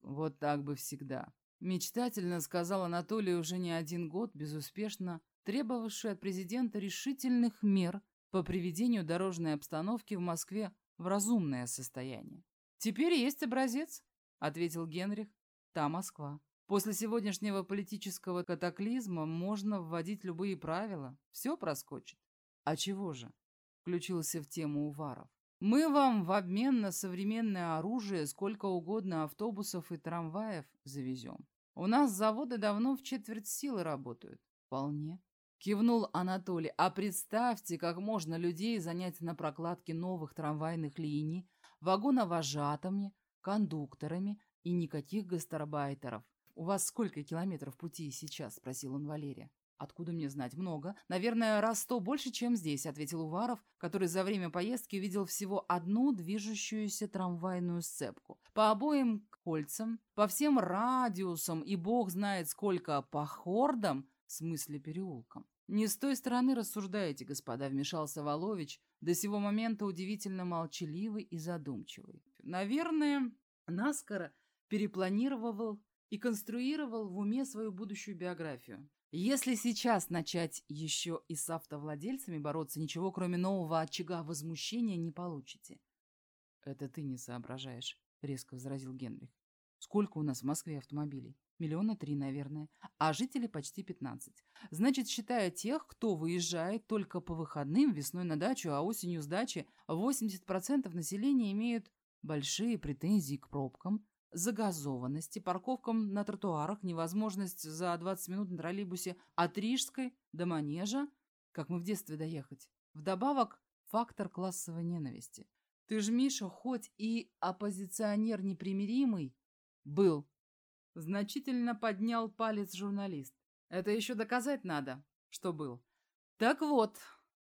Вот так бы всегда. Мечтательно сказал Анатолий уже не один год, безуспешно требовавший от президента решительных мер по приведению дорожной обстановки в Москве в разумное состояние. «Теперь есть образец», — ответил Генрих. «Та Москва. После сегодняшнего политического катаклизма можно вводить любые правила. Все проскочит». «А чего же?» — включился в тему Уваров. «Мы вам в обмен на современное оружие сколько угодно автобусов и трамваев завезем. У нас заводы давно в четверть силы работают. Вполне. Кивнул Анатолий. А представьте, как можно людей занять на прокладке новых трамвайных линий, вагоновожатыми, кондукторами и никаких гастарбайтеров. «У вас сколько километров пути сейчас?» – спросил он Валерия. «Откуда мне знать? Много. Наверное, раз сто больше, чем здесь», — ответил Уваров, который за время поездки видел всего одну движущуюся трамвайную сцепку. По обоим кольцам, по всем радиусам и бог знает сколько по хордам, в смысле переулкам. «Не с той стороны рассуждаете, господа», — вмешался Волович, до сего момента удивительно молчаливый и задумчивый. Наверное, наскоро перепланировал и конструировал в уме свою будущую биографию. Если сейчас начать еще и с автовладельцами бороться, ничего кроме нового очага возмущения не получите. «Это ты не соображаешь», — резко возразил Генрих. «Сколько у нас в Москве автомобилей? Миллиона три, наверное, а жителей почти пятнадцать. Значит, считая тех, кто выезжает только по выходным, весной на дачу, а осенью с дачи, 80% населения имеют большие претензии к пробкам, загазованности, парковкам на тротуарах, невозможность за 20 минут на троллейбусе от Рижской до Манежа, как мы в детстве доехать. Вдобавок, фактор классовой ненависти. Ты ж, Миша, хоть и оппозиционер непримиримый, был Значительно поднял палец журналист. Это еще доказать надо, что был. Так вот,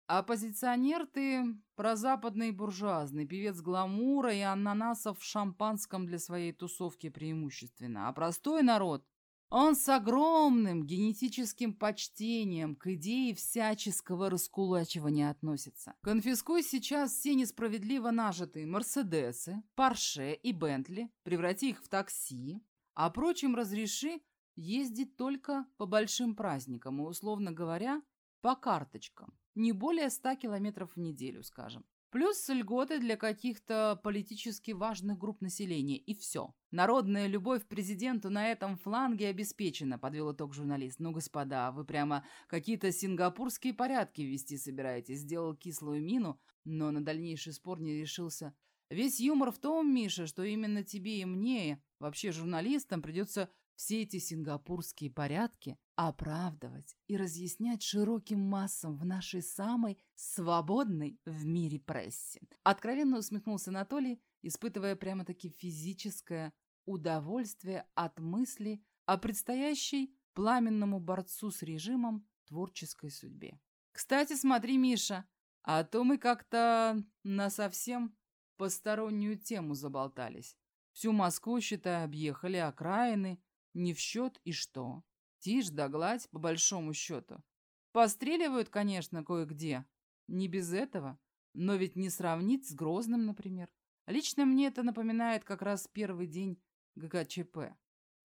оппозиционер ты прозападный буржуазный, певец гламура и ананасов в шампанском для своей тусовки преимущественно. А простой народ, он с огромным генетическим почтением к идее всяческого раскулачивания относится. Конфискуй сейчас все несправедливо нажитые Мерседесы, Порше и Бентли, преврати их в такси, а прочим разреши ездить только по большим праздникам и, условно говоря, по карточкам. Не более ста километров в неделю, скажем. Плюс льготы для каких-то политически важных групп населения. И все. Народная любовь к президенту на этом фланге обеспечена, подвел итог журналист. Ну, господа, вы прямо какие-то сингапурские порядки ввести собираетесь. Сделал кислую мину, но на дальнейший спор не решился. Весь юмор в том, Миша, что именно тебе и мне Вообще журналистам придется все эти сингапурские порядки оправдывать и разъяснять широким массам в нашей самой свободной в мире прессе. Откровенно усмехнулся Анатолий, испытывая прямо-таки физическое удовольствие от мысли о предстоящей пламенному борцу с режимом творческой судьбе. «Кстати, смотри, Миша, а то мы как-то на совсем постороннюю тему заболтались. Всю Москву, считай, объехали, окраины. Не в счет и что? Тишь да гладь, по большому счету. Постреливают, конечно, кое-где. Не без этого. Но ведь не сравнить с Грозным, например. Лично мне это напоминает как раз первый день ГКЧП.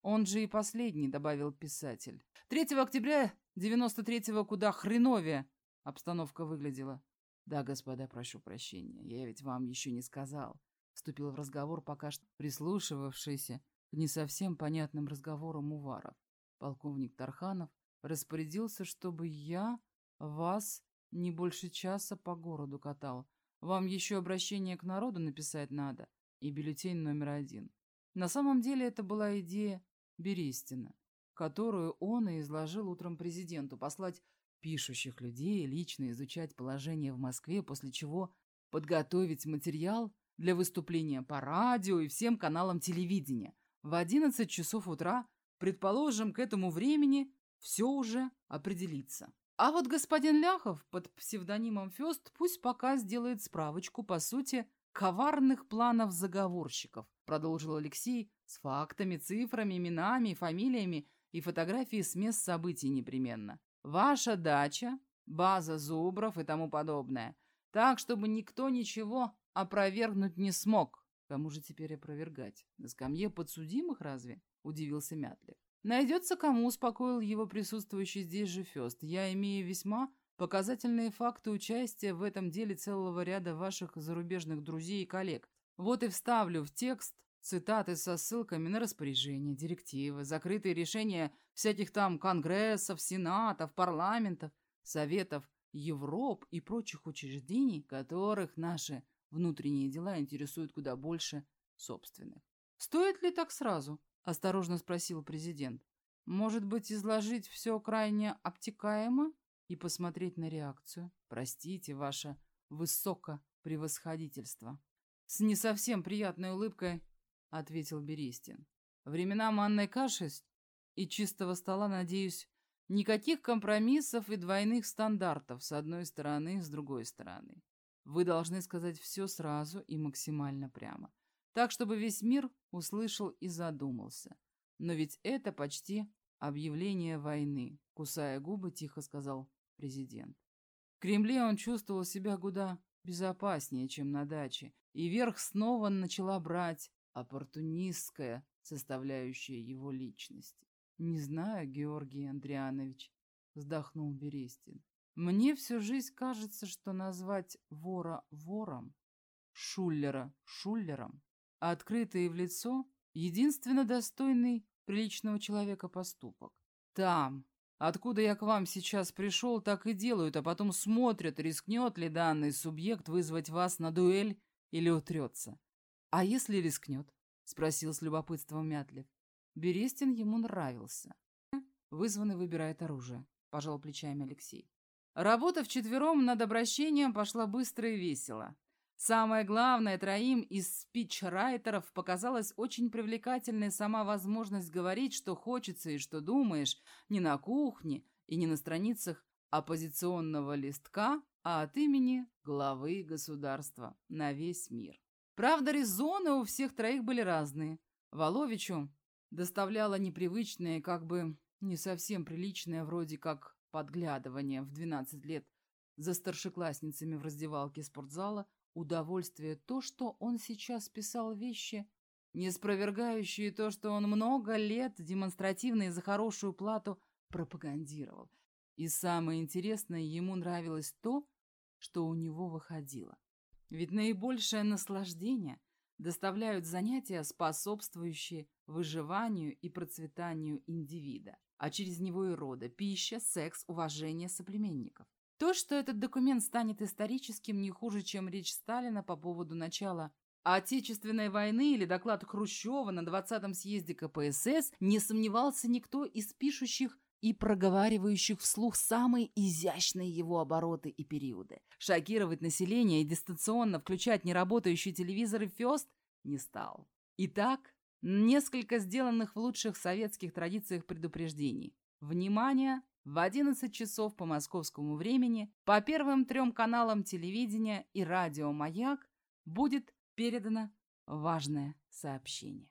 Он же и последний, добавил писатель. 3 октября 93-го куда хреновее обстановка выглядела. Да, господа, прошу прощения, я ведь вам еще не сказал вступил в разговор пока что прислушивавшийся к не совсем понятным разговорам Уваров. Полковник Тарханов распорядился, чтобы я вас не больше часа по городу катал. Вам еще обращение к народу написать надо и бюллетень номер один. На самом деле это была идея Берестина, которую он и изложил утром президенту, послать пишущих людей, лично изучать положение в Москве, после чего подготовить материал для выступления по радио и всем каналам телевидения. В 11 часов утра, предположим, к этому времени все уже определится. А вот господин Ляхов под псевдонимом Фест пусть пока сделает справочку, по сути, коварных планов заговорщиков, продолжил Алексей С фактами, цифрами, именами, фамилиями и фотографией с мест событий непременно. Ваша дача, база зубров и тому подобное. Так, чтобы никто ничего опровергнуть не смог. Кому же теперь опровергать? На скамье подсудимых разве? Удивился Мятлев. Найдется кому, успокоил его присутствующий здесь же Фест. Я имею весьма показательные факты участия в этом деле целого ряда ваших зарубежных друзей и коллег. Вот и вставлю в текст цитаты со ссылками на распоряжения, директивы, закрытые решения всяких там конгрессов, сенатов, парламентов, советов Европ и прочих учреждений, которых наши внутренние дела интересуют куда больше собственных. «Стоит ли так сразу?» – осторожно спросил президент. «Может быть, изложить все крайне обтекаемо и посмотреть на реакцию? Простите, ваше высокопревосходительство». С не совсем приятной улыбкой ответил Берестин. Времена манной каши и чистого стола, надеюсь, никаких компромиссов и двойных стандартов с одной стороны, с другой стороны. Вы должны сказать все сразу и максимально прямо. Так, чтобы весь мир услышал и задумался. Но ведь это почти объявление войны, кусая губы, тихо сказал президент. В Кремле он чувствовал себя куда безопаснее, чем на даче, и верх снова начала брать оппортунистская составляющая его личности. «Не знаю, Георгий Андрианович», — вздохнул Берестин. «Мне всю жизнь кажется, что назвать вора вором, шуллера шуллером, а открытый в лицо — единственно достойный приличного человека поступок. Там, откуда я к вам сейчас пришел, так и делают, а потом смотрят, рискнет ли данный субъект вызвать вас на дуэль или утрется. «А если рискнет?» — спросил с любопытством Мятлев. Берестин ему нравился. Вызванный выбирает оружие, — пожал плечами Алексей. Работа вчетвером над обращением пошла быстро и весело. Самое главное, троим из спичрайтеров показалась очень привлекательной сама возможность говорить, что хочется и что думаешь, не на кухне и не на страницах оппозиционного листка, а от имени главы государства на весь мир. Правда, резоны у всех троих были разные. Воловичу доставляло непривычное, как бы не совсем приличное, вроде как подглядывание в 12 лет за старшеклассницами в раздевалке спортзала, удовольствие то, что он сейчас писал вещи, не спровергающие то, что он много лет демонстративно и за хорошую плату пропагандировал. И самое интересное, ему нравилось то, что у него выходило. Ведь наибольшее наслаждение доставляют занятия, способствующие выживанию и процветанию индивида, а через него и рода, пища, секс, уважение соплеменников. То, что этот документ станет историческим не хуже, чем речь Сталина по поводу начала Отечественной войны или доклад Хрущева на 20-м съезде КПСС, не сомневался никто из пишущих и проговаривающих вслух самые изящные его обороты и периоды. Шокировать население и дистанционно включать неработающие телевизоры Фест не стал. Итак, несколько сделанных в лучших советских традициях предупреждений. Внимание! В 11 часов по московскому времени по первым трем каналам телевидения и радио «Маяк» будет передано важное сообщение.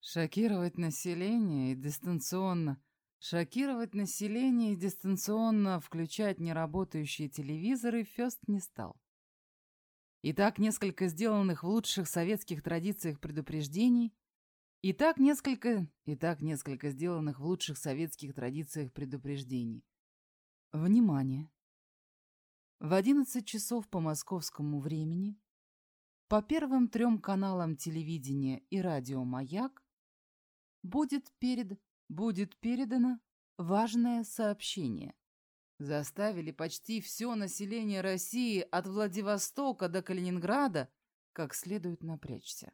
Шокировать население и дистанционно Шокировать население и дистанционно включать неработающие телевизоры Фест не стал. Итак, несколько сделанных в лучших советских традициях предупреждений, и так несколько, и так несколько сделанных в лучших советских традициях предупреждений. Внимание! В 11 часов по московскому времени по первым трем каналам телевидения и радио «Маяк» будет перед будет передано важное сообщение. Заставили почти все население России от Владивостока до Калининграда как следует напрячься.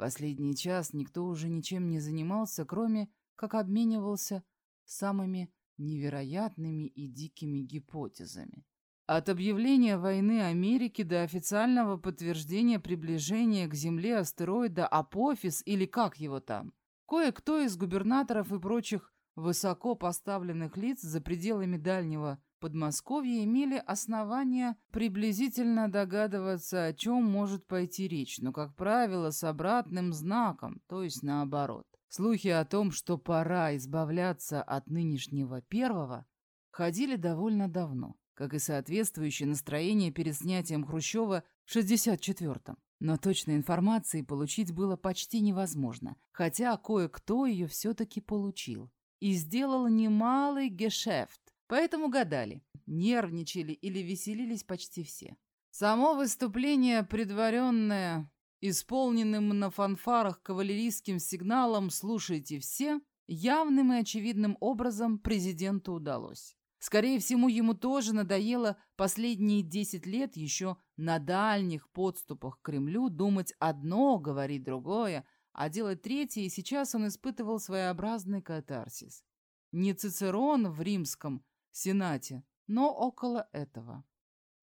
Последний час никто уже ничем не занимался, кроме как обменивался самыми невероятными и дикими гипотезами. От объявления войны Америки до официального подтверждения приближения к Земле астероида Апофис или как его там. Кое-кто из губернаторов и прочих высоко поставленных лиц за пределами дальнего Подмосковья имели основания приблизительно догадываться, о чем может пойти речь, но, как правило, с обратным знаком, то есть наоборот. Слухи о том, что пора избавляться от нынешнего первого, ходили довольно давно, как и соответствующее настроение перед снятием Хрущева в 64-м. Но точной информации получить было почти невозможно, хотя кое-кто ее все-таки получил. И сделал немалый гешефт. Поэтому гадали, нервничали или веселились почти все. Само выступление, предваренное исполненным на фанфарах кавалерийским сигналом «Слушайте все», явным и очевидным образом президенту удалось. Скорее всего, ему тоже надоело последние 10 лет еще на дальних подступах к Кремлю думать одно, говорить другое, а делать третье, и сейчас он испытывал своеобразный катарсис. Не Цицерон в римском сенате, но около этого.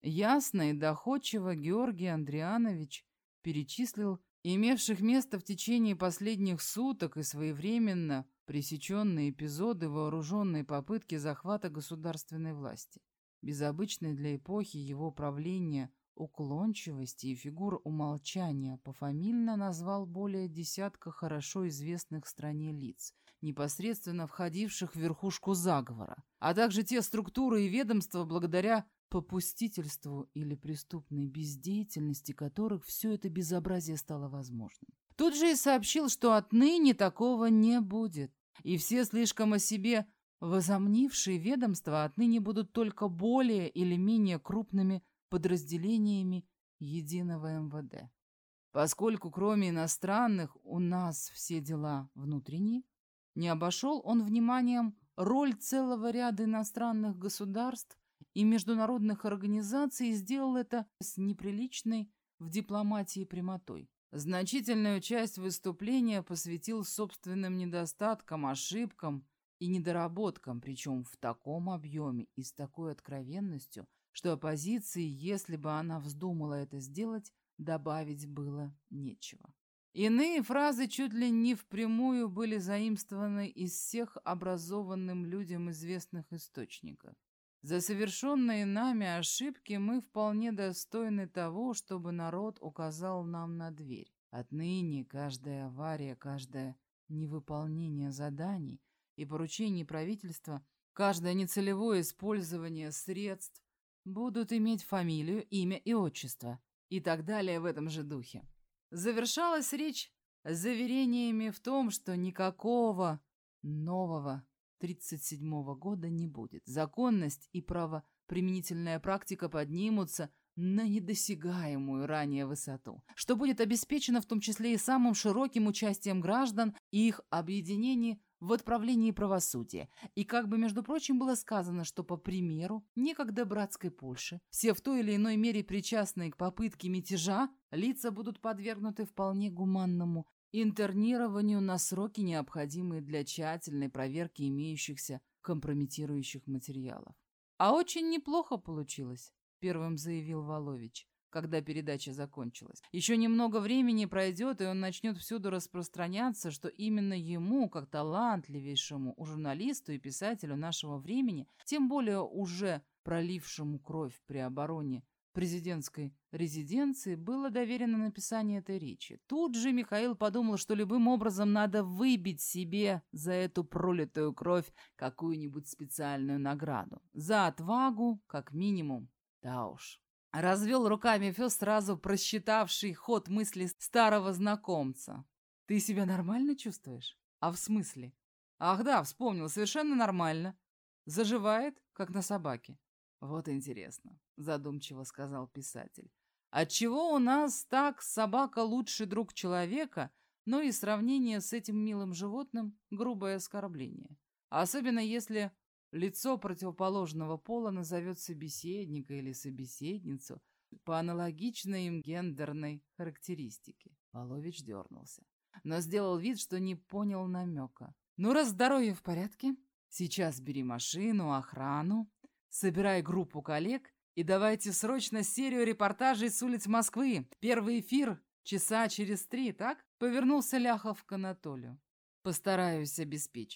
Ясно и доходчиво Георгий Андрианович перечислил имевших место в течение последних суток и своевременно пресеченные эпизоды вооруженной попытки захвата государственной власти. Без обычной для эпохи его правления уклончивости и фигур умолчания пофамильно назвал более десятка хорошо известных стране лиц, непосредственно входивших в верхушку заговора, а также те структуры и ведомства, благодаря попустительству или преступной бездеятельности которых все это безобразие стало возможным. Тут же и сообщил, что отныне такого не будет, и все слишком о себе возомнившие ведомства отныне будут только более или менее крупными подразделениями единого МВД. Поскольку кроме иностранных у нас все дела внутренние, не обошел он вниманием роль целого ряда иностранных государств и международных организаций и сделал это с неприличной в дипломатии прямотой. Значительную часть выступления посвятил собственным недостаткам, ошибкам и недоработкам, причем в таком объеме и с такой откровенностью, что оппозиции, если бы она вздумала это сделать, добавить было нечего. Иные фразы чуть ли не впрямую были заимствованы из всех образованным людям известных источников. За совершенные нами ошибки мы вполне достойны того, чтобы народ указал нам на дверь. Отныне каждая авария, каждое невыполнение заданий и поручений правительства, каждое нецелевое использование средств будут иметь фамилию, имя и отчество и так далее в этом же духе. Завершалась речь заверениями в том, что никакого нового 1937 года не будет. Законность и правоприменительная практика поднимутся на недосягаемую ранее высоту, что будет обеспечено в том числе и самым широким участием граждан и их объединении в отправлении правосудия. И как бы, между прочим, было сказано, что, по примеру, некогда братской Польши, все в той или иной мере причастные к попытке мятежа, лица будут подвергнуты вполне гуманному интернированию на сроки, необходимые для тщательной проверки имеющихся компрометирующих материалов. А очень неплохо получилось, первым заявил Волович когда передача закончилась. Еще немного времени пройдет, и он начнет всюду распространяться, что именно ему, как талантливейшему журналисту и писателю нашего времени, тем более уже пролившему кровь при обороне президентской резиденции, было доверено написание этой речи. Тут же Михаил подумал, что любым образом надо выбить себе за эту пролитую кровь какую-нибудь специальную награду. За отвагу, как минимум. Да уж. Развел руками Фёс, сразу просчитавший ход мысли старого знакомца. «Ты себя нормально чувствуешь? А в смысле?» «Ах да, вспомнил, совершенно нормально. Заживает, как на собаке». «Вот интересно», — задумчиво сказал писатель. «Отчего у нас так собака лучший друг человека, но и сравнение с этим милым животным — грубое оскорбление. Особенно если Лицо противоположного пола назовет собеседника или собеседницу по аналогичной им гендерной характеристике. Полович дернулся, но сделал вид, что не понял намека. «Ну, раз здоровье в порядке, сейчас бери машину, охрану, собирай группу коллег и давайте срочно серию репортажей с улиц Москвы. Первый эфир часа через три, так?» Повернулся Ляхов к Анатолию. «Постараюсь обеспечить.